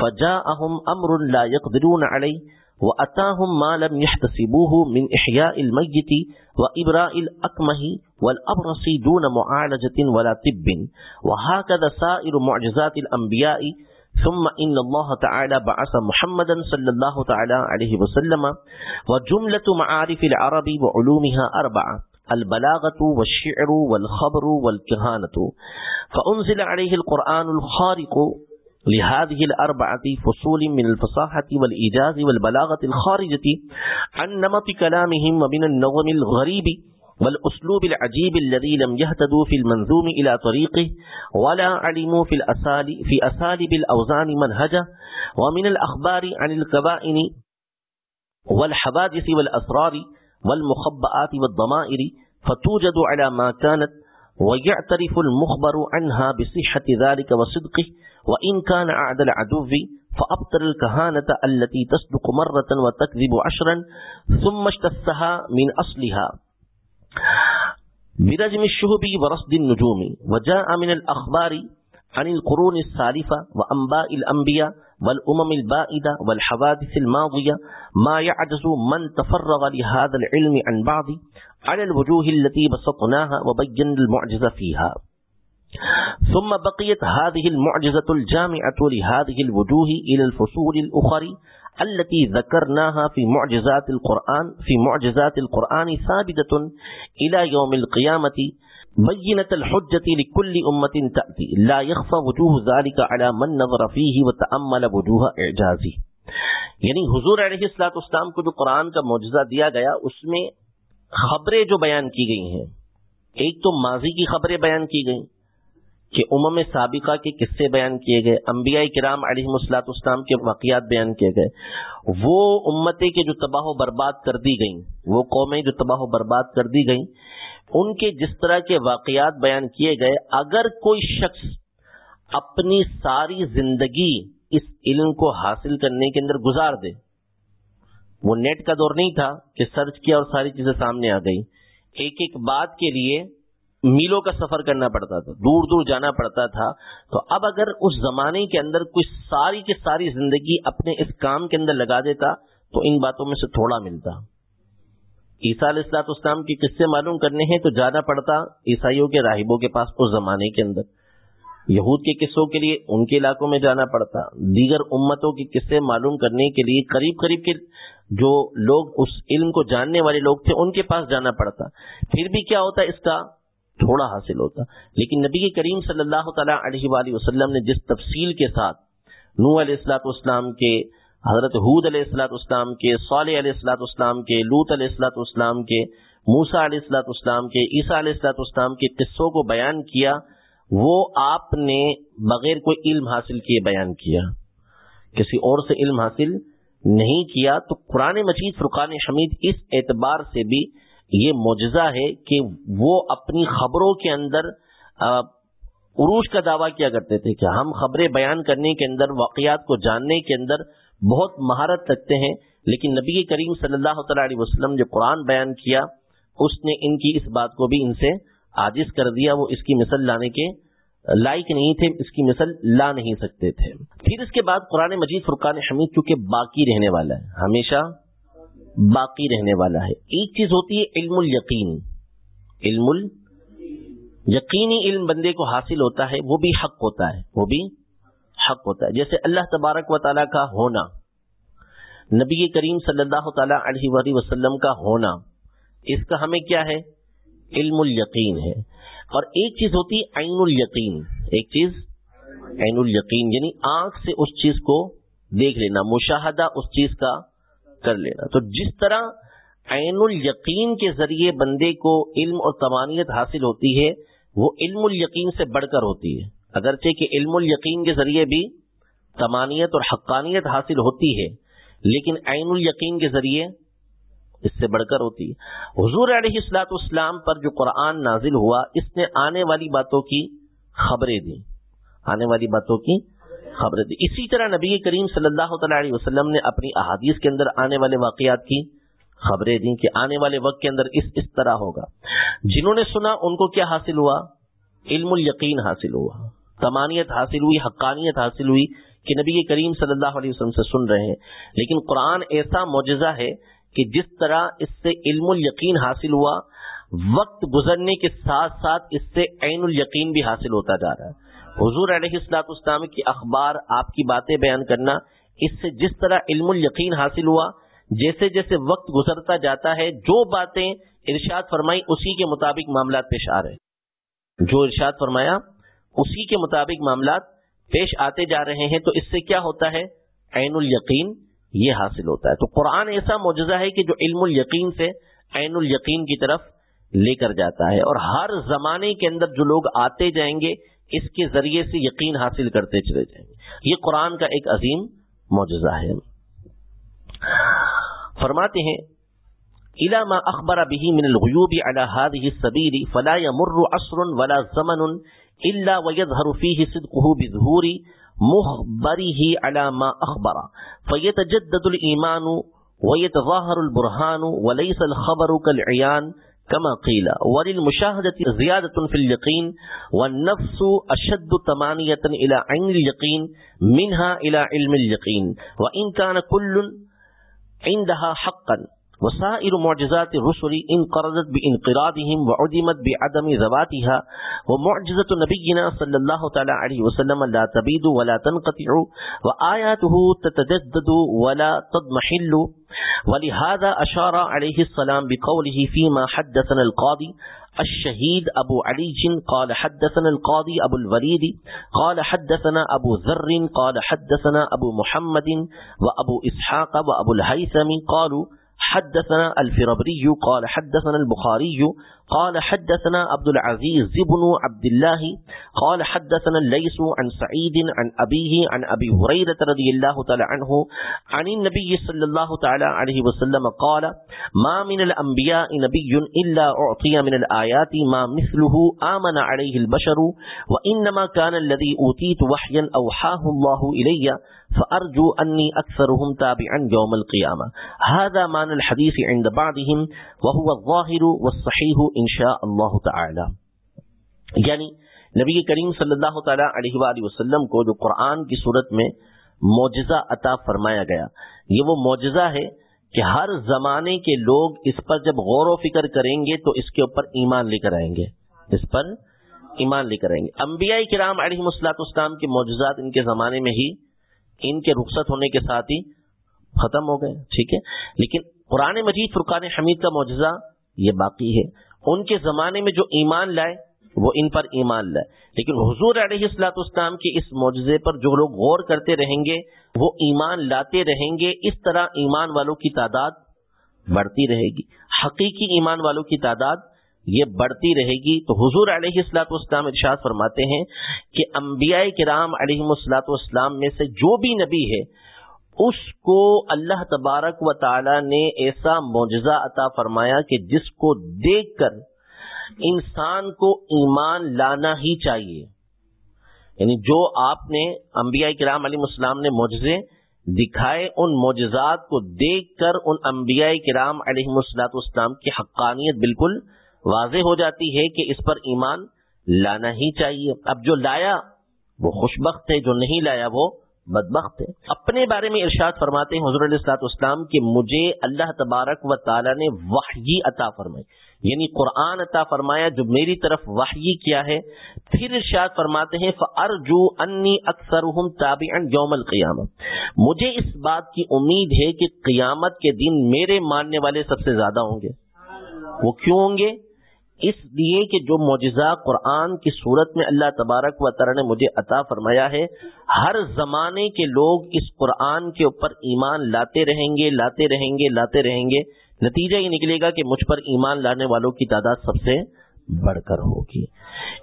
فجاءهم امر لا يقدرون عليه واتاهم ما لم يحتسبوه من احياء الميت وابراء الاكمه والابرص دون معالجه ولا طب. وهكذا سائر معجزات الانبياء ثم ان الله تعالى بعث محمدا صلى الله تعالى عليه وسلم وجمله معارف العرب وعلومها اربعه البلاغة والشعر والخبر والكهانة. فأنزل عليه القرآن الخارق لهذه الأربعة فصول من الفصاحة والإيجاز والبلاغة الخارجة عن نمط كلامهم ومن النظم الغريب والأسلوب العجيب الذي لم يهتدوا في المنظوم إلى طريقه ولا علموا في, الأسال في أسالب الأوزان منهجه ومن الأخبار عن الكبائن والحوادث والأسرار والمخبآت والضمائر فتوجد على ما كانت ويعترف المخبر عنها بصحة ذلك وصدقه وإن كان أعد العدو فأبطل الكهانة التي تصدق مرة وتكذب عشرا ثم اشتثها من أصلها. برجم الشهب ورصد النجوم. وجاء من الأخبار عن القرون السالفة وأنباء الأنبياء والأمم البائدة والحوادث الماضية ما يعجز من تفرغ لهذا العلم عن بعض على الوجوه التي بسطناها وبين المعجزة فيها. ثم بقيت هذه المعجزة الجامعة لهذه الوجوه إلى الفصول الأخرى التي ذكرناها في معجزات القرآن، في معجزات القرآن ثابتة إلى يوم القيامة بینت الحجت لکل امت تأتی لا يخفى وجوه ذلك على من نظر فيه وتأمل وجوه اعجازی یعنی حضور علیہ السلاط اسلام کو جو قرآن کا معجزہ دیا گیا، اس میں خبریں جو بیان کی گئی ہیں، ایک تو ماضی کی خبریں بیان کی گئی کہ امم سابقہ کے قصے بیان کیے گئے، انبیاء کرام علیہ مسلاط اسلام کے واقعات بیان کیے گئے۔ وہ امتیں کے جو تباہ و برباد کر دی گئیں، وہ قومیں جو تباہ و برباد کر دی گئیں ان کے جس طرح کے واقعات بیان کیے گئے، اگر کوئی شخص اپنی ساری زندگی اس علم کو حاصل کرنے کے اندر گزار دے، وہ نیٹ کا دور نہیں تھا کہ سرچ کیا اور ساری چیزیں سامنے آ گئی ایک ایک بات کے لیے میلوں کا سفر کرنا پڑتا تھا، دور دور جانا پڑتا تھا۔ تو اب اگر اس زمانے کے اندر کوئی ساری کی ساری زندگی اپنے اس کام کے اندر لگا دیتا، تو ان باتوں میں سے تھوڑا ملتا۔ عیسیٰ علیہ السلاط اسلام کی قصے معلوم کرنے ہیں تو جانا پڑتا عیسائیوں کے راہبوں کے پاس اس زمانے کے اندر۔ یہود کے قصوں کے لیے ان کے علاقوں میں جانا پڑتا۔ دیگر امتوں کے قصے معلوم کرنے کے لیے قریب قریب کے جو لوگ اس علم کو جاننے والے لوگ تھے، ان کے پاس جانا پڑتا۔ پھر بھی کیا ہوتا، اس کا تھوڑا حاصل ہوتا۔ لیکن نبی کریم صلی اللہ تعالیٰ علیہ وآلہ وسلم نے جس تفصیل کے ساتھ نو علیہ السلاط اسلام کے حضرت حود علیہ السلاۃ اسلام کے، صالح علیہ السلاۃ اسلام کے لوت علیہ السلاۃ اسلام کے موسا علیہ السلاۃ اسلام کے، عیسیٰ علیہ السلاۃ اسلام کے قصوں کو بیان کیا، وہ آپ نے بغیر کوئی علم حاصل کیے بیان کیا۔ کسی اور سے علم حاصل نہیں کیا، تو قرآن مجید فرقان حمید اس اعتبار سے بھی یہ معجزہ ہے کہ وہ اپنی خبروں کے اندر عروج کا دعویٰ کیا کرتے تھے کہ ہم خبریں بیان کرنے کے اندر، واقعات کو جاننے کے اندر بہت مہارت رکھتے ہیں، لیکن نبی کریم صلی اللہ تعالی علیہ وسلم جو قرآن بیان کیا، اس نے ان کی اس بات کو بھی ان سے عاجز کر دیا، وہ اس کی مثل لانے کے لائق نہیں تھے، اس کی مثل لا نہیں سکتے تھے۔ پھر اس کے بعد قرآن مجید فرقان حمید چونکہ باقی رہنے والا ہے، ہمیشہ باقی رہنے والا ہے۔ ایک چیز ہوتی ہے علم الیقین۔ علم ال یقینی علم بندے کو حاصل ہوتا ہے، وہ بھی حق ہوتا ہے، وہ بھی حق ہوتا ہے۔ جیسے اللہ تبارک و تعالیٰ کا ہونا، نبی کریم صلی اللہ تعالی علیہ وسلم کا ہونا، اس کا ہمیں کیا ہے؟ علم الیقین ہے۔ اور ایک چیز ہوتی ہے عین الیقین۔ ایک چیز عین الیقین یعنی آنکھ سے اس چیز کو دیکھ لینا، مشاہدہ اس چیز کا کر لینا۔ تو جس طرح عین الیقین کے ذریعے بندے کو علم اور تمانیت حاصل ہوتی ہے، وہ علم الیقین سے بڑھ کر ہوتی ہے۔ اگرچہ کہ علم الیقین کے ذریعے بھی تمانیت اور حقانیت حاصل ہوتی ہے، لیکن عین الیقین کے ذریعے اس سے بڑھ کر ہوتی ہے۔ حضور علیہ السلاط اسلام پر جو قرآن نازل ہوا، اس نے آنے والی باتوں کی خبریں دی آنے والی باتوں کی خبریں دی اسی طرح نبی کریم صلی اللہ تعالی علیہ وسلم نے اپنی احادیث کے اندر آنے والے واقعات کی خبریں دی کہ آنے والے وقت کے اندر اس اس طرح ہوگا۔ جنہوں نے سنا، ان کو کیا حاصل ہوا؟ علم الیقین حاصل ہوا۔ تمانیت حاصل ہوئی، حقانیت حاصل ہوئی کہ نبی کریم صلی اللہ علیہ وسلم سے سن رہے ہیں۔ لیکن قرآن ایسا معجزہ ہے کہ جس طرح اس سے علم الیقین حاصل ہوا، وقت گزرنے کے ساتھ ساتھ اس سے عین الیقین بھی حاصل ہوتا جا رہا ہے۔ حضور علیہ السلاط اسلام کی اخبار، آپ کی باتیں بیان کرنا، اس سے جس طرح علم الیقین حاصل ہوا، جیسے جیسے وقت گزرتا جاتا ہے، جو باتیں ارشاد فرمائی اسی کے مطابق معاملات پیش آ رہے جو ارشاد فرمایا اسی کے مطابق معاملات پیش آتے جا رہے ہیں تو اس سے کیا ہوتا ہے؟ عین الیقین یہ حاصل ہوتا ہے۔ تو قرآن ایسا معجزہ ہے کہ جو علم الیقین سے عین الیقین کی طرف لے کر جاتا ہے اور ہر زمانے کے اندر جو لوگ آتے جائیں گے، اس کے ذریعے سے یقین حاصل کرتے چلے جائیں گے۔ یہ قرآن کا ایک عظیم معجزہ ہے۔ فرماتے ہیں ما اخبر به من الغيوب على هذه السبيل فلا يمر عصر ولا زمن الا ويظهر فيه صدقه بظهور مخبره على ما أخبر. فيتجدد الإيمان ويتظاهر البرهان وليس الخبر كالعيان كما قيل. وللمشاهدة زيادة في اليقين والنفس أشد تمانية إلى عين اليقين، منها إلى علم اليقين. وإن كان كل عندها حقا وسائر معجزات الرسل انقرضت بانقراضهم وعدمت بعدم ذواتها، ومعجزة نبينا صلى الله تعالى عليه وسلم لا تبيد ولا تنقطع، وآياته تتجدد ولا تضمحل. ولهذا أشار عليه السلام بقوله فيما حدثنا القاضي، الشهيد أبو علي قال حدثنا القاضي أبو الوليد قال حدثنا أبو ذر قال حدثنا أبو محمد وأبو إسحاق وأبو الهيثم قالوا حدثنا الفربري قال حدثنا البخاري قال حدثنا عبد العزيز بن عبد الله قال حدثنا الليس عن سعيد عن أبيه عن أبي هريرة رضي الله تعالى عنه عن النبي صلى الله تعالى عليه وسلم قال ما من الأنبياء نبي إلا أعطي من الآيات ما مثله آمن عليه البشر وإنما كان الذي أوتيت وحيا أوحاه الله إلي فأرجو أني أكثرهم تابعا يوم القيامة. هذا معنى الحديث عند بعضهم وهو الظاهر والصحيح إن شاء الله تعالى یعنی نبی کریم صلی اللہ تعالی علیہ وآلہ وسلم کو جو قرآن کی صورت میں معجزہ عطا فرمایا گیا، یہ وہ معجزہ ہے کہ ہر زمانے کے لوگ اس پر جب غور و فکر کریں گے تو اس کے اوپر ایمان لے کر آئیں گے۔ اس پر ایمان لے کر آئیں گے۔ انبیاء کرام علیہ مسلاط اسلام کے معجزات ان کے زمانے میں ہی ان کے رخصت ہونے کے ساتھ ہی ختم ہو گئے، ٹھیک ہے؟ لیکن قرآن مجید فرقان حمید کا معجزہ یہ باقی ہے۔ ان کے زمانے میں جو ایمان لائے، وہ ان پر ایمان لائے۔ لیکن حضور علیہ السلاط اسلام کے اس معجزے پر جو لوگ غور کرتے رہیں گے، وہ ایمان لاتے رہیں گے، اس طرح ایمان والوں کی تعداد بڑھتی رہے گی۔ حقیقی ایمان والوں کی تعداد یہ بڑھتی رہے گی۔ تو حضور علیہ السلاط والسلام ارشاد فرماتے ہیں کہ انبیاء کرام علیہ السلاط والسلام میں سے جو بھی نبی ہے اس کو اللہ تبارک و تعالی نے ایسا معجزہ عطا فرمایا کہ جس کو دیکھ کر انسان کو ایمان لانا ہی چاہیے۔ یعنی جو آپ نے انبیاء کرام علیہ السلام نے معجزے دکھائے، ان معجزات کو دیکھ کر ان انبیاء کرام علیہ السلاط اسلام کی حقانیت بالکل واضح ہو جاتی ہے کہ اس پر ایمان لانا ہی چاہیے۔ اب جو لایا، وہ خوش بخت ہے، جو نہیں لایا، وہ بدبخت ہے۔ اپنے بارے میں ارشاد فرماتے ہیں حضور علیہ اسلام کہ مجھے اللہ تبارک و تعالی نے وحی عطا فرمائی۔ یعنی قرآن عطا فرمایا، جو میری طرف وحی کیا ہے۔ پھر ارشاد فرماتے ہیں ارجو انی اکثر یوم القیام مجھے اس بات کی امید ہے کہ قیامت کے دن میرے ماننے والے سب سے زیادہ ہوں گے۔ وہ کیوں ہوں گے؟ اس لیے کہ جو معجزہ قرآن کی صورت میں اللہ تبارک و تعالی نے مجھے عطا فرمایا ہے، ہر زمانے کے لوگ اس قرآن کے اوپر ایمان لاتے رہیں گے، لاتے رہیں گے، لاتے رہیں گے۔ نتیجہ یہ نکلے گا کہ مجھ پر ایمان لانے والوں کی تعداد سب سے بڑھ کر ہوگی۔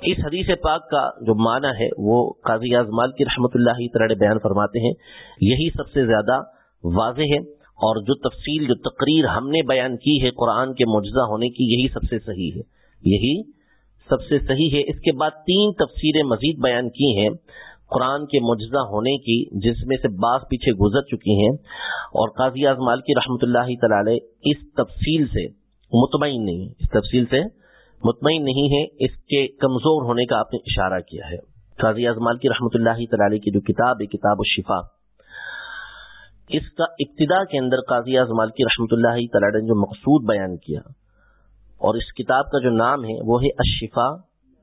اس حدیث پاک کا جو معنی ہے، وہ قاضی اعظمال کی رحمت اللہ تعالی بیان فرماتے ہیں۔ یہی سب سے زیادہ واضح ہے اور جو تفصیل، جو تقریر ہم نے بیان کی ہے قرآن کے معجزہ ہونے کی، یہی سب سے صحیح ہے۔ یہی سب سے صحیح ہے۔ اس کے بعد تین تفسیریں مزید بیان کی ہیں قرآن کے معجزہ ہونے کی، جس میں سے بعض پیچھے گزر چکی ہیں۔ اور قاضی اعظمال کی رحمۃ اللہ تعالی اس تفصیل سے مطمئن نہیں، اس تفصیل سے مطمئن نہیں ہے اس کے کمزور ہونے کا آپ نے اشارہ کیا ہے۔ قاضی اعظمال کی رحمۃ اللہ تعالی کی جو کتاب ہے، کتاب الشفا اس کا ابتدا کے اندر قاضی اعظمال کی رحمۃ اللہ تعالی نے جو مقصود بیان کیا اور اس کتاب کا جو نام ہے وہ ہے اشفا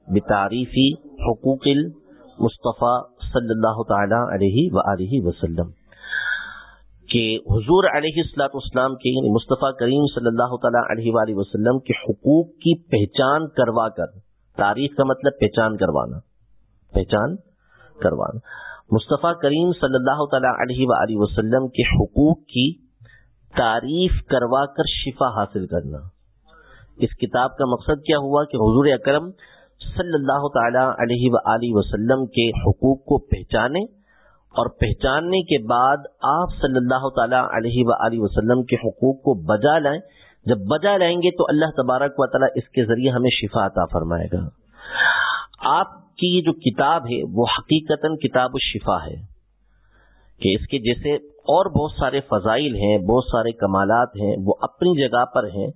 بتعریفی حقوق المصطفیٰ صلی اللہ تعالی علیہ و وسلم، کہ حضور علیہ السلاط اسلام کے یعنی مصطفیٰ کریم صلی اللہ تعالیٰ علیہ وآلہ وسلم کے حقوق کی پہچان کروا کر، تعریف کا مطلب پہچان کروانا پہچان کروانا۔ مصطفیٰ کریم صلی اللہ تعالیٰ علیہ وآلہ وسلم کے حقوق کی تعریف کروا کر شفا حاصل کرنا۔ اس کتاب کا مقصد کیا ہوا کہ حضور اکرم صلی اللہ تعالی علیہ وسلم کے حقوق کو پہچانے اور پہچاننے کے بعد آپ صلی اللہ تعالی علیہ وسلم کے حقوق کو بجا لائیں۔ جب بجا لائیں گے تو اللہ تبارک و تعالیٰ اس کے ذریعے ہمیں شفا عطا فرمائے گا۔ آپ کی یہ جو کتاب ہے وہ حقیقت کتاب الشفا ہے کہ اس کے جیسے اور بہت سارے فضائل ہیں، بہت سارے کمالات ہیں، وہ اپنی جگہ پر ہیں۔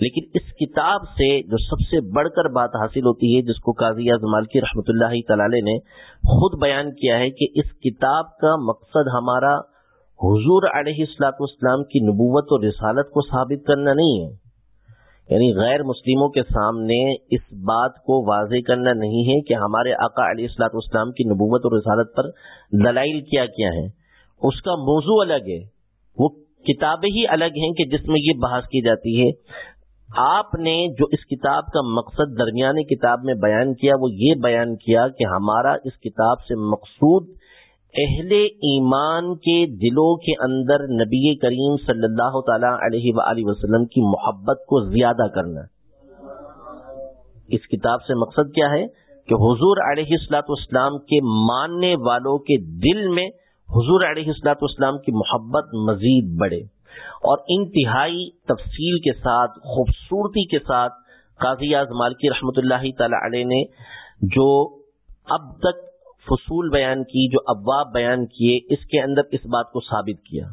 لیکن اس کتاب سے جو سب سے بڑھ کر بات حاصل ہوتی ہے، جس کو قاضی اعظمال کی رحمۃ اللہ تعالی نے خود بیان کیا ہے کہ اس کتاب کا مقصد ہمارا حضور علیہ السلاط اسلام کی نبوت اور رسالت کو ثابت کرنا نہیں ہے۔ یعنی غیر مسلموں کے سامنے اس بات کو واضح کرنا نہیں ہے کہ ہمارے آقا علیہ السلاط اسلام کی نبوت اور رسالت پر دلائل کیا کیا ہیں۔ اس کا موضوع الگ ہے، وہ کتابیں ہی الگ ہیں کہ جس میں یہ بحث کی جاتی ہے۔ آپ نے جو اس کتاب کا مقصد درمیانی کتاب میں بیان کیا، وہ یہ بیان کیا کہ ہمارا اس کتاب سے مقصود اہل ایمان کے دلوں کے اندر نبی کریم صلی اللہ تعالی علیہ وآلہ وسلم کی محبت کو زیادہ کرنا۔ اس کتاب سے مقصد کیا ہے؟ کہ حضور علیہ السلاط اسلام کے ماننے والوں کے دل میں حضور علیہ السلاط اسلام کی محبت مزید بڑھے اور انتہائی تفصیل کے ساتھ، خوبصورتی کے ساتھ قاضی اعظم مالکی رحمۃ اللہ تعالی علیہ نے جو اب تک فصول بیان کی، جو ابواب بیان کیے، اس کے اندر اس بات کو ثابت کیا۔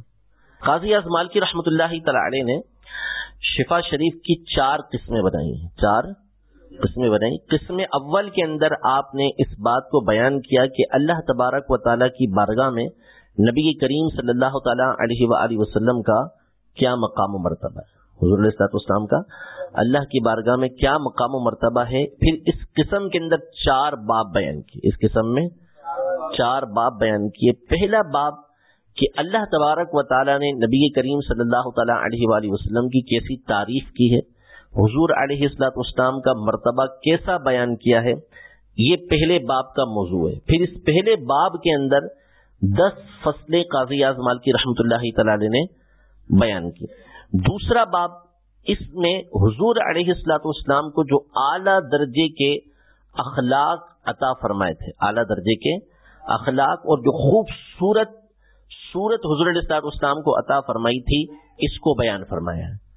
قاضی اعظم مالکی رحمۃ اللہ تعالی علیہ نے شفا شریف کی چار قسمیں بنائی ہیں۔ چار قسمیں بنائی۔ قسم اول کے اندر آپ نے اس بات کو بیان کیا کہ اللہ تبارک و تعالیٰ کی بارگاہ میں نبی کریم صلی اللہ تعالی علیہ وآلہ وسلم کا کیا مقام و مرتبہ ہے؟ حضور علیہ اسلام کا۔ اللہ کی بارگاہ میں کیا مقام و مرتبہ ہے؟ پھر اس قسم کے اندر چار باب بیان کیے۔ اس قسم میں چار باب بیان کیے۔ پہلا باب کہ اللہ تبارک و تعالیٰ نے نبی کریم صلی اللہ تعالیٰ علیہ وآلہ وسلم کی کیسی تعریف کی ہے۔ حضور علیہ السلاط اسلام کا مرتبہ کیسا بیان کیا ہے؟ یہ پہلے باب کا موضوع ہے۔ پھر اس پہلے باب کے اندر دس فصلیں قاضی اعظمال کی رحمت اللہ تعالی نے بیان کی۔ دوسرا باب، اس میں حضور علیہ السلاط اسلام کو جو اعلی درجے کے اخلاق عطا فرمائے تھے، اعلی درجے کے اخلاق اور جو خوبصورت صورت حضور علیہ السلاط اسلام کو عطا فرمائی تھی، اس کو بیان فرمایا ہے۔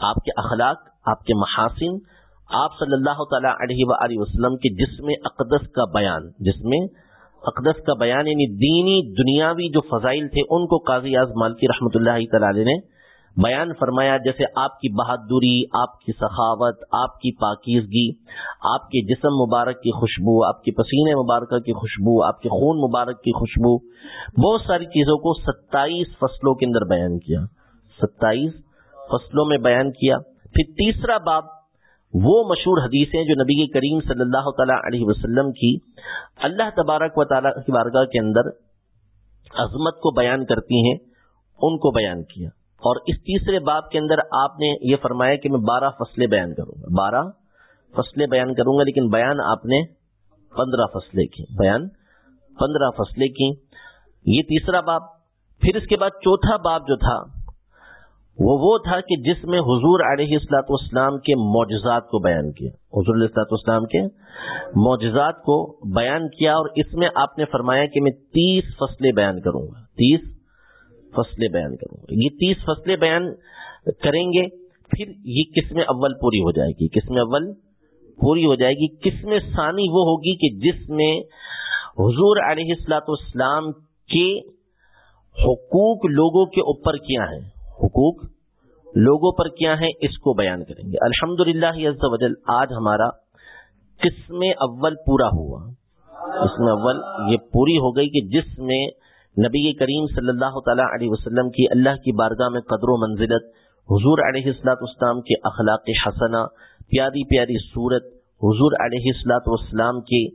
آپ کے اخلاق آپ کے محاسن، آپ صلی اللہ تعالی علیہ وسلم کے جسم اقدس کا بیان، جس میں اقدس کا بیان یعنی دینی دنیاوی جو فضائل تھے، ان کو قاضی اعظم مالکی رحمۃ اللہ تعالی نے بیان فرمایا، جیسے آپ کی بہادری، آپ کی سخاوت، آپ کی پاکیزگی، آپ کے جسم مبارک کی خوشبو، آپ کے پسینے مبارکہ کی خوشبو، آپ کے خون مبارک کی خوشبو، بہت ساری چیزوں کو ستائیس فصلوں کے اندر بیان کیا، ستائیس فصلوں میں بیان کیا۔ پھر تیسرا باب، وہ مشہور حدیثیں جو نبی کریم صلی اللہ تعالی علیہ وسلم کی اللہ تبارک و تعالیٰ کی بارگاہ کے اندر عظمت کو بیان کرتی ہیں، ان کو بیان کیا۔ اور اس تیسرے باب کے اندر آپ نے یہ فرمایا کہ میں بارہ فصلیں بیان کروں گا۔ بارہ فصلیں بیان کروں گا، لیکن بیان آپ نے پندرہ فصلیں کی۔ بیان پندرہ فصلیں کی۔ یہ تیسرا باب۔ پھر اس کے بعد چوتھا باب جو تھا وہ وہ تھا کہ جس میں حضور علیہ السلاط والسلام کے معجزات کو بیان کیا۔ حضور علیہ السلاط والسلام کے معجزات کو بیان کیا اور اس میں آپ نے فرمایا کہ میں تیس فصلیں بیان کروں گا۔ تیس فصلیں بیان کروں گا۔ یہ تیس فصلیں بیان کریں گے، پھر یہ قسم اول پوری ہو جائے گی۔ قسم اول پوری ہو جائے گی۔ قسم ثانی وہ ہوگی کہ جس میں حضور علیہ السلاط اسلام کے حقوق لوگوں کے اوپر کیا ہیں۔ حقوق لوگوں پر کیا ہیں، اس کو بیان کریں گے۔ الحمد للہ آج ہمارا قسم اول پورا ہوا۔ قسم اول یہ پوری ہو گئی کہ جس میں نبی کریم صلی اللہ تعالی علیہ وسلم کی اللہ کی بارگاہ میں قدر و منزلت، حضور علیہ السلاط اسلام کے اخلاق حسنہ، پیاری پیاری صورت، حضور علیہ السلاط والسلام کے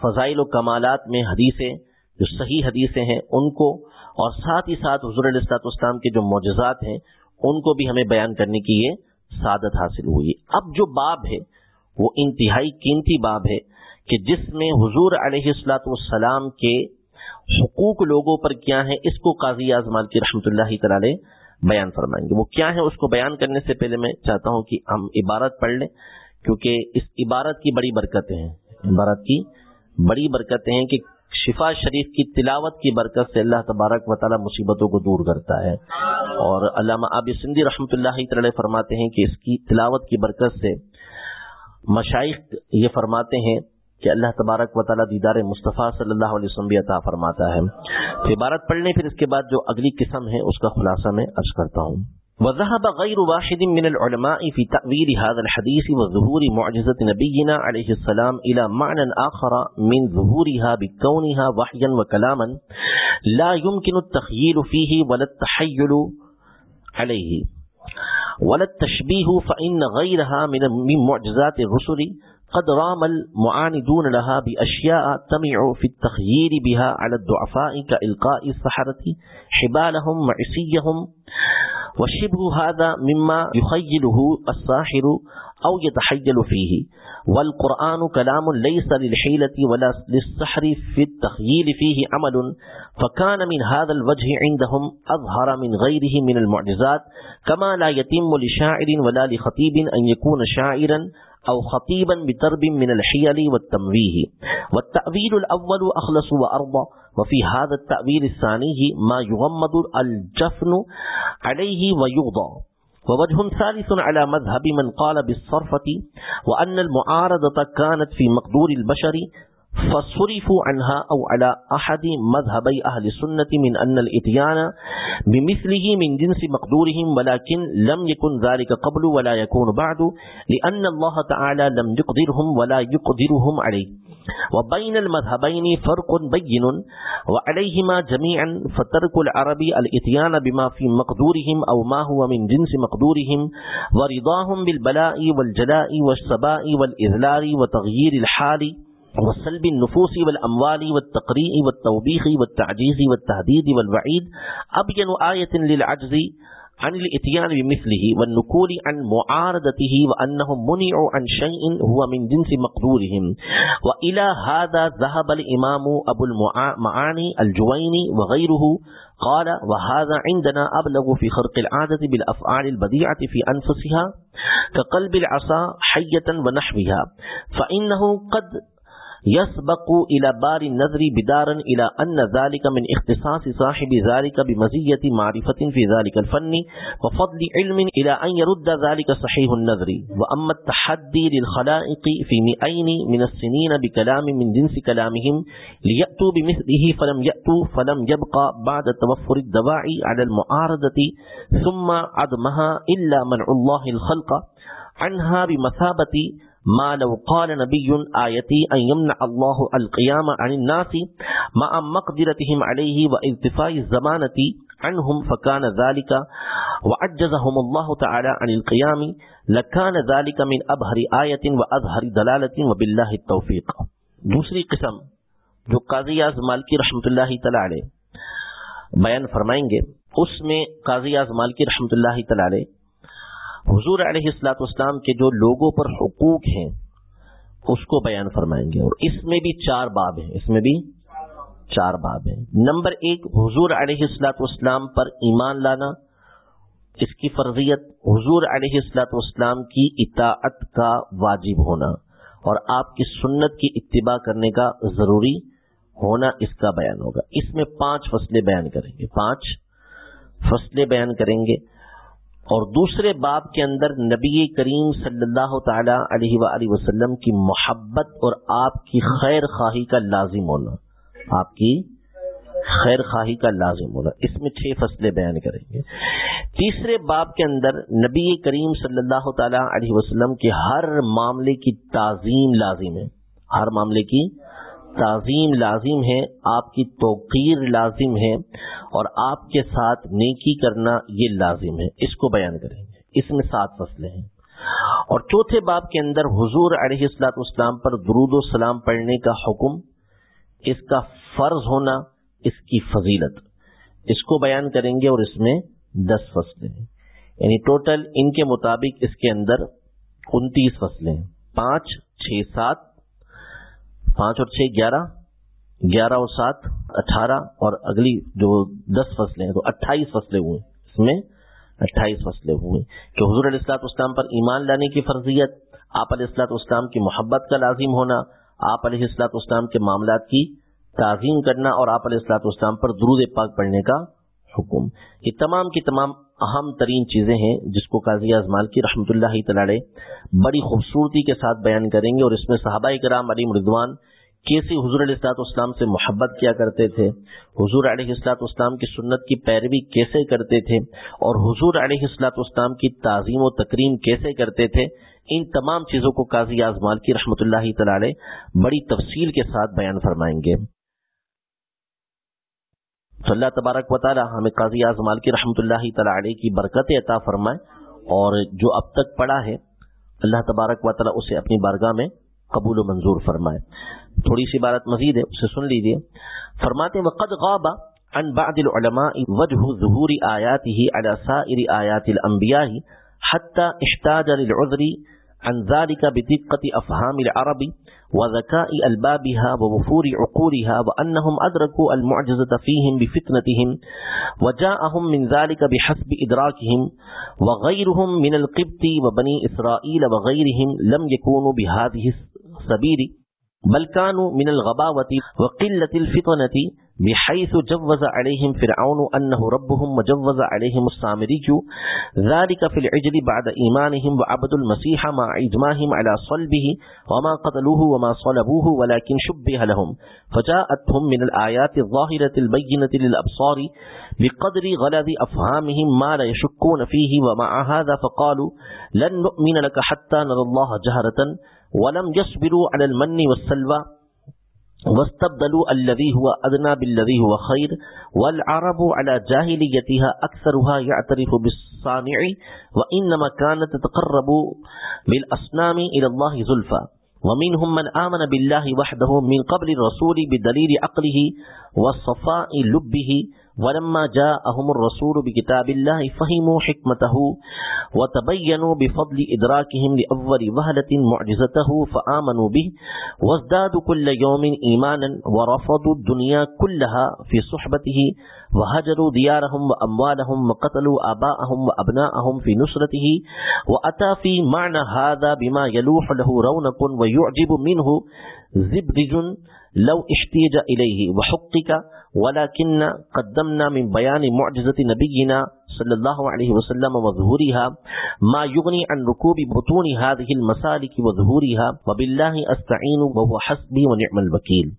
فضائل و کمالات میں حدیثیں، جو صحیح حدیثیں ہیں، ان کو اور ساتھ ہی ساتھ حضور علیہ السلاط اسلام کے جو معجزات ہیں، ان کو بھی ہمیں بیان کرنے کی یہ سعادت حاصل ہوئی۔ اب جو باب ہے، وہ انتہائی قیمتی باب ہے کہ جس میں حضور علیہ السلاط والسلام کے حقوق لوگوں پر کیا ہے اس کو قاضی اعظمال کی رحمۃ اللہ تعالی بیان فرمائیں گے۔ وہ کیا ہے اس کو بیان کرنے سے پہلے میں چاہتا ہوں کہ ہم عبارت پڑھ لیں، کیونکہ اس عبارت کی بڑی برکتیں ہیں۔ عبارت کی بڑی برکتیں ہیں کہ شفا شریف کی تلاوت کی برکت سے اللہ تبارک و تعالی مصیبتوں کو دور کرتا ہے۔ اور علامہ آب سندھی رحمۃ اللہ تعالی فرماتے ہیں کہ اس کی تلاوت کی برکت سے مشائق یہ فرماتے ہیں کہ اللہ تبارک و تعالیٰ دیدار مصطفیٰ صلی اللہ علیہ وسلم بھی عطا فرماتا ہے۔ عبارت پڑھنے، پھر اس کے بعد جو اگلی قسم ہے، اس کا خلاصہ میں عرض کرتا ہوں۔ وذهب غير واحد من العلماء في تأويل هذا الحديث وظهور معجزة نبينا عليه السلام إلى معنى آخر من ظهورها بكونها وحيا وكلاما لا يمكن التخييل فيه ولا التحيل عليه. ولا التشبيه فإن غيرها من معجزات الرسل قد رام المعاندون لها بأشياء تمع في التخيير بها على الضعفاء كإلقاء السحرة حبالهم وعسيهم وشبه هذا مما يخيله الساحر أو يتحيل فيه. والقرآن كلام ليس للحيلة ولا للسحر في التخييل فيه عمل. فكان من هذا الوجه عندهم أظهر من غيره من المعجزات. كما لا يتم لشاعر ولا لخطيب أن يكون شاعرا او خطيبا بترب من الحيل والتمويه. والتأويل الأول أخلص وأرضى. وفي هذا التأويل الثاني ما يغمض الجفن عليه ويغضى. ووجه ثالث على مذهب من قال بالصرفة وأن المعارضة كانت في مقدور البشر فصرفوا عنها أو على أحد مذهبي أهل السنة من أن الإتيان بمثله من جنس مقدورهم، ولكن لم يكن ذلك قبل ولا يكون بعد، لأن الله تعالى لم يقدرهم ولا يقدرهم عليه. وبين المذهبين فرق بين، وعليهما جميعا، فترك العرب الإتيان بما في مقدورهم أو ما هو من جنس مقدورهم، ورضاهم بالبلاء والجلاء والسباء والإذلال وتغيير الحال. وسلب النفوس والأموال والتقريء والتوبيخ والتعجيز والتهديد والوعيد. أبين آية للعجز عن الاتيان بمثله والنكول عن معارضته وأنهم منعوا عن شيء هو من جنس مقدورهم وإلى هذا ذهب الإمام أبو المعاني الجويني وغيره. قال وهذا عندنا أبلغ في خرق العادة بالأفعال البديعة في أنفسها كقلب العصا حية ونحوها. فإنه قد يسبق إلى بار النظر بدارا إلى أن ذلك من اختصاص صاحب ذلك بمزية معرفة في ذلك الفن وفضل علم إلى أن يرد ذلك صحيح النظر. وأما التحدي للخلائق في مئين من السنين بكلام من جنس كلامهم ليأتوا بمثله فلم يأتوا فلم يبقى بعد توفر الدواعي على المعارضة ثم عدمها إلا منع الله الخلق عنها بمثابة ما لو قال نبي آيتي أن يمنع الله القيام عن الناس مع مقدرتهم عليه وإلتفاء الزمانة عنهم فكان ذلك وعجزهم الله تعالى عن القيام لكان ذلك من أبهر آية وأظهر دلالة وبالله التوفيق. دوسری قسم جو قاضی اعظمال کی رحمت اللہ تعالی بیان فرمائیں گے، اس میں قاضی اعظمال کی رحمت اللہ تعالی حضور علیہ السلاط اسلام کے جو لوگوں پر حقوق ہیں، اس کو بیان فرمائیں گے۔ اور اس میں بھی چار باب ہیں۔ اس میں بھی چار باب ہیں۔ نمبر ایک، حضور علیہ السلاط اسلام پر ایمان لانا۔ اس کی فرضیت، حضور علیہ السلاط اسلام کی اطاعت کا واجب ہونا۔ اور آپ کی سنت کی اتباع کرنے کا ضروری ہونا اس کا بیان ہوگا۔ اس میں پانچ فصلیں بیان کریں گے۔ پانچ فصلیں بیان کریں گے۔ اور دوسرے باب کے اندر نبی کریم صلی اللہ تعالی علیہ وآلہ وسلم کی محبت اور آپ کی خیر خواہی کا لازم ہونا۔ آپ کی خیر خواہی کا لازم ہونا۔ اس میں چھ فصلیں بیان کریں گے۔ تیسرے باب کے اندر نبی کریم صلی اللہ تعالی علیہ وسلم کے ہر معاملے کی تعظیم لازم ہے۔ ہر معاملے کی تعظیم لازم ہے، آپ کی توقیر لازم ہے اور آپ کے ساتھ نیکی کرنا یہ لازم ہے۔ اس کو بیان کریں۔ گے اس میں سات فصلیں ہیں۔ اور چوتھے باب کے اندر حضور علیہ السلاط اسلام پر درود و سلام پڑھنے کا حکم، اس کا فرض ہونا، اس کی فضیلت۔ اس کو بیان کریں گے اور اس میں دس فصلیں ہیں۔ یعنی ٹوٹل ان کے مطابق اس کے اندر انتیس فصلیں ہیں۔ پانچ، چھ، سات پانچ اور چھ، گیارہ۔ گیارہ اور سات، اٹھارہ۔ اور اگلی جو دس فصلیں ہیں، تو اٹھائیس فصلیں ہوئے اس میں اٹھائیس فصلیں ہوئے کہ حضور علیہ السلاط اسلام پر ایمان لانے کی فرضیت، آپ علیہ السلاط اسلام کی محبت کا لازم ہونا، آپ علیہ السلاط اسلام کے معاملات کی تعظیم کرنا اور آپ علیہ السلاط اسلام پر درود پاک پڑھنے کا حکم۔ یہ تمام کی تمام اہم ترین چیزیں ہیں جس کو قاضی اعظمال کی رحمۃ اللہ تعالی بڑی خوبصورتی کے ساتھ بیان کریں گے اور اس میں صحابہ کرام علی مردوان کیسے حضور علیہ السلاط اسلام سے محبت کیا کرتے تھے، حضور علیہ السلاط اسلام کی سنت کی پیروی کیسے کرتے تھے اور حضور علیہ السلاط اسلام کی تعظیم و تکریم کیسے کرتے تھے، ان تمام چیزوں کو قاضی اعظمال کی رحمۃ اللہ تعالی بڑی تفصیل کے ساتھ بیان فرمائیں گے۔ تو اللہ تبارک و تعالی ہمیں قاضی اعظمال کی رحمۃ اللہ تعالی کی برکت عطا فرمائے اور جو اب تک پڑا ہے، اللہ تبارک و تعالی اسے اپنی بارگاہ میں قبول و منظور فرمائے۔ تھوڑی سی بارت مزید ہے، اسے سن لیجیے فرماتے وقد غاب عن بعض العلماء وجه ظهور آياته على سائر آيات الأنبياء حتى احتاج للعذر عن ذلك بدقة أفهام العرب وذكاء البابها ووفور عقولها وأنهم أدركوا المعجزة فيهم بفتنتهم وجاءهم من ذلك بحسب إدراكهم وغيرهم من القبط وبني إسرائيل وغيرهم لم يكونوا بهذه السبيل بل كانوا من الغباوة وقلة الفطنة بحيث جوز عليهم فرعون أنه ربهم وجوز عليهم السامري. ذلك في العجل بعد إيمانهم وعبدوا المسيح مع إجماهم على صلبه وما قتلوه وما صلبوه ولكن شبه لهم. فجاءتهم من الآيات الظاهرة البينة للأبصار بقدر غلظ أفهامهم ما لا يشكون فيه ومع هذا فقالوا لن نؤمن لك حتى نرى الله جهرة ولم يصبروا على المن والسلوى. واستبدلوا الذي هو أدنى بالذي هو خير والعرب على جاهليتها أكثرها يعترف بالصانع وإنما كانت تتقرب بالأصنام إلى الله زلفا ومنهم من آمن بالله وحده من قبل الرسول بدليل عقله وصفاء لبه ولما جاءهم الرسول بكتاب الله فهموا حكمته وتبينوا بفضل إدراكهم لأول وهلة معجزته فآمنوا به وازدادوا كل يوم إيمانا ورفضوا الدنيا كلها في صحبته وهجروا ديارهم وأموالهم وقتلوا آباءهم وأبناءهم في نصرته وأتى في معنى هذا بما يلوح له رونق ويعجب منه زبرج لو اشتیج الیہ وحقق ولكن قدمنا من بیان معجزت نبینا صلی اللہ علیہ وسلم وظہورها ما یغنی عن رکوب بطون هذه المسالک وظہورها وباللہ استعین وهو حسبی ونعم الوکیل۔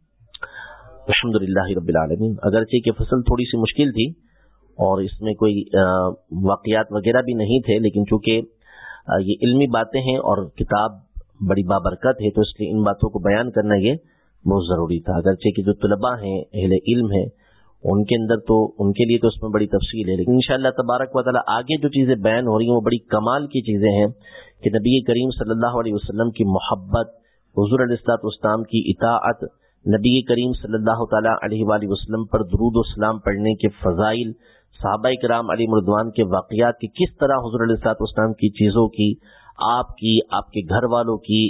الحمدللہ رب العالمین۔ اگرچہ کہ فصل تھوڑی سی مشکل تھی اور اس میں کوئی واقعات وغیرہ بھی نہیں تھے، لیکن چونکہ یہ علمی باتیں ہیں اور کتاب بڑی بابرکت ہے، تو اس لیے ان باتوں کو بیان کرنا یہ بہت ضروری تھا۔ اگرچہ کہ جو طلباء ہیں، اہل علم ہیں، ان کے اندر تو، ان کے لیے تو اس میں بڑی تفصیل ہے، لیکن انشاءاللہ تبارک و تعالیٰ آگے جو چیزیں بیان ہو رہی ہیں، وہ بڑی کمال کی چیزیں ہیں کہ نبی کریم صلی اللہ علیہ وسلم کی محبت، حضور الاسلاط اسلام کی اطاعت، نبی کریم صلی اللہ تعالیٰ علیہ وآلہ وسلم پر درود و اسلام پڑھنے کے فضائل، صحابہ کرام علی مردوان کے واقعات کی کس طرح حضور الاسلاط اسلام کی چیزوں کی، آپ کی، آپ کے گھر والوں کی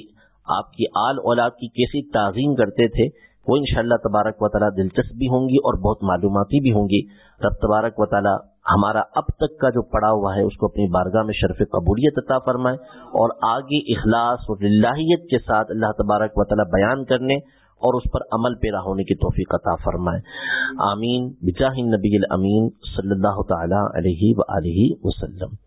آپ کی آل اولاد کی کیسی تعظیم کرتے تھے، وہ انشاءاللہ تبارک و تعالیٰ دلچسپ بھی ہوں گی اور بہت معلوماتی بھی ہوں گی۔ رب تبارک و تعالیٰ ہمارا اب تک کا جو پڑا ہوا ہے، اس کو اپنی بارگاہ میں شرف قبولیت عطا فرمائے اور آگے اخلاص اور اللہیت کے ساتھ اللہ تبارک و تعالیٰ بیان کرنے اور اس پر عمل پیرا ہونے کی توفیق عطا فرمائے۔ آمین۔ بجاہ نبی الامین صلی اللہ تعالی علیہ و وسلم۔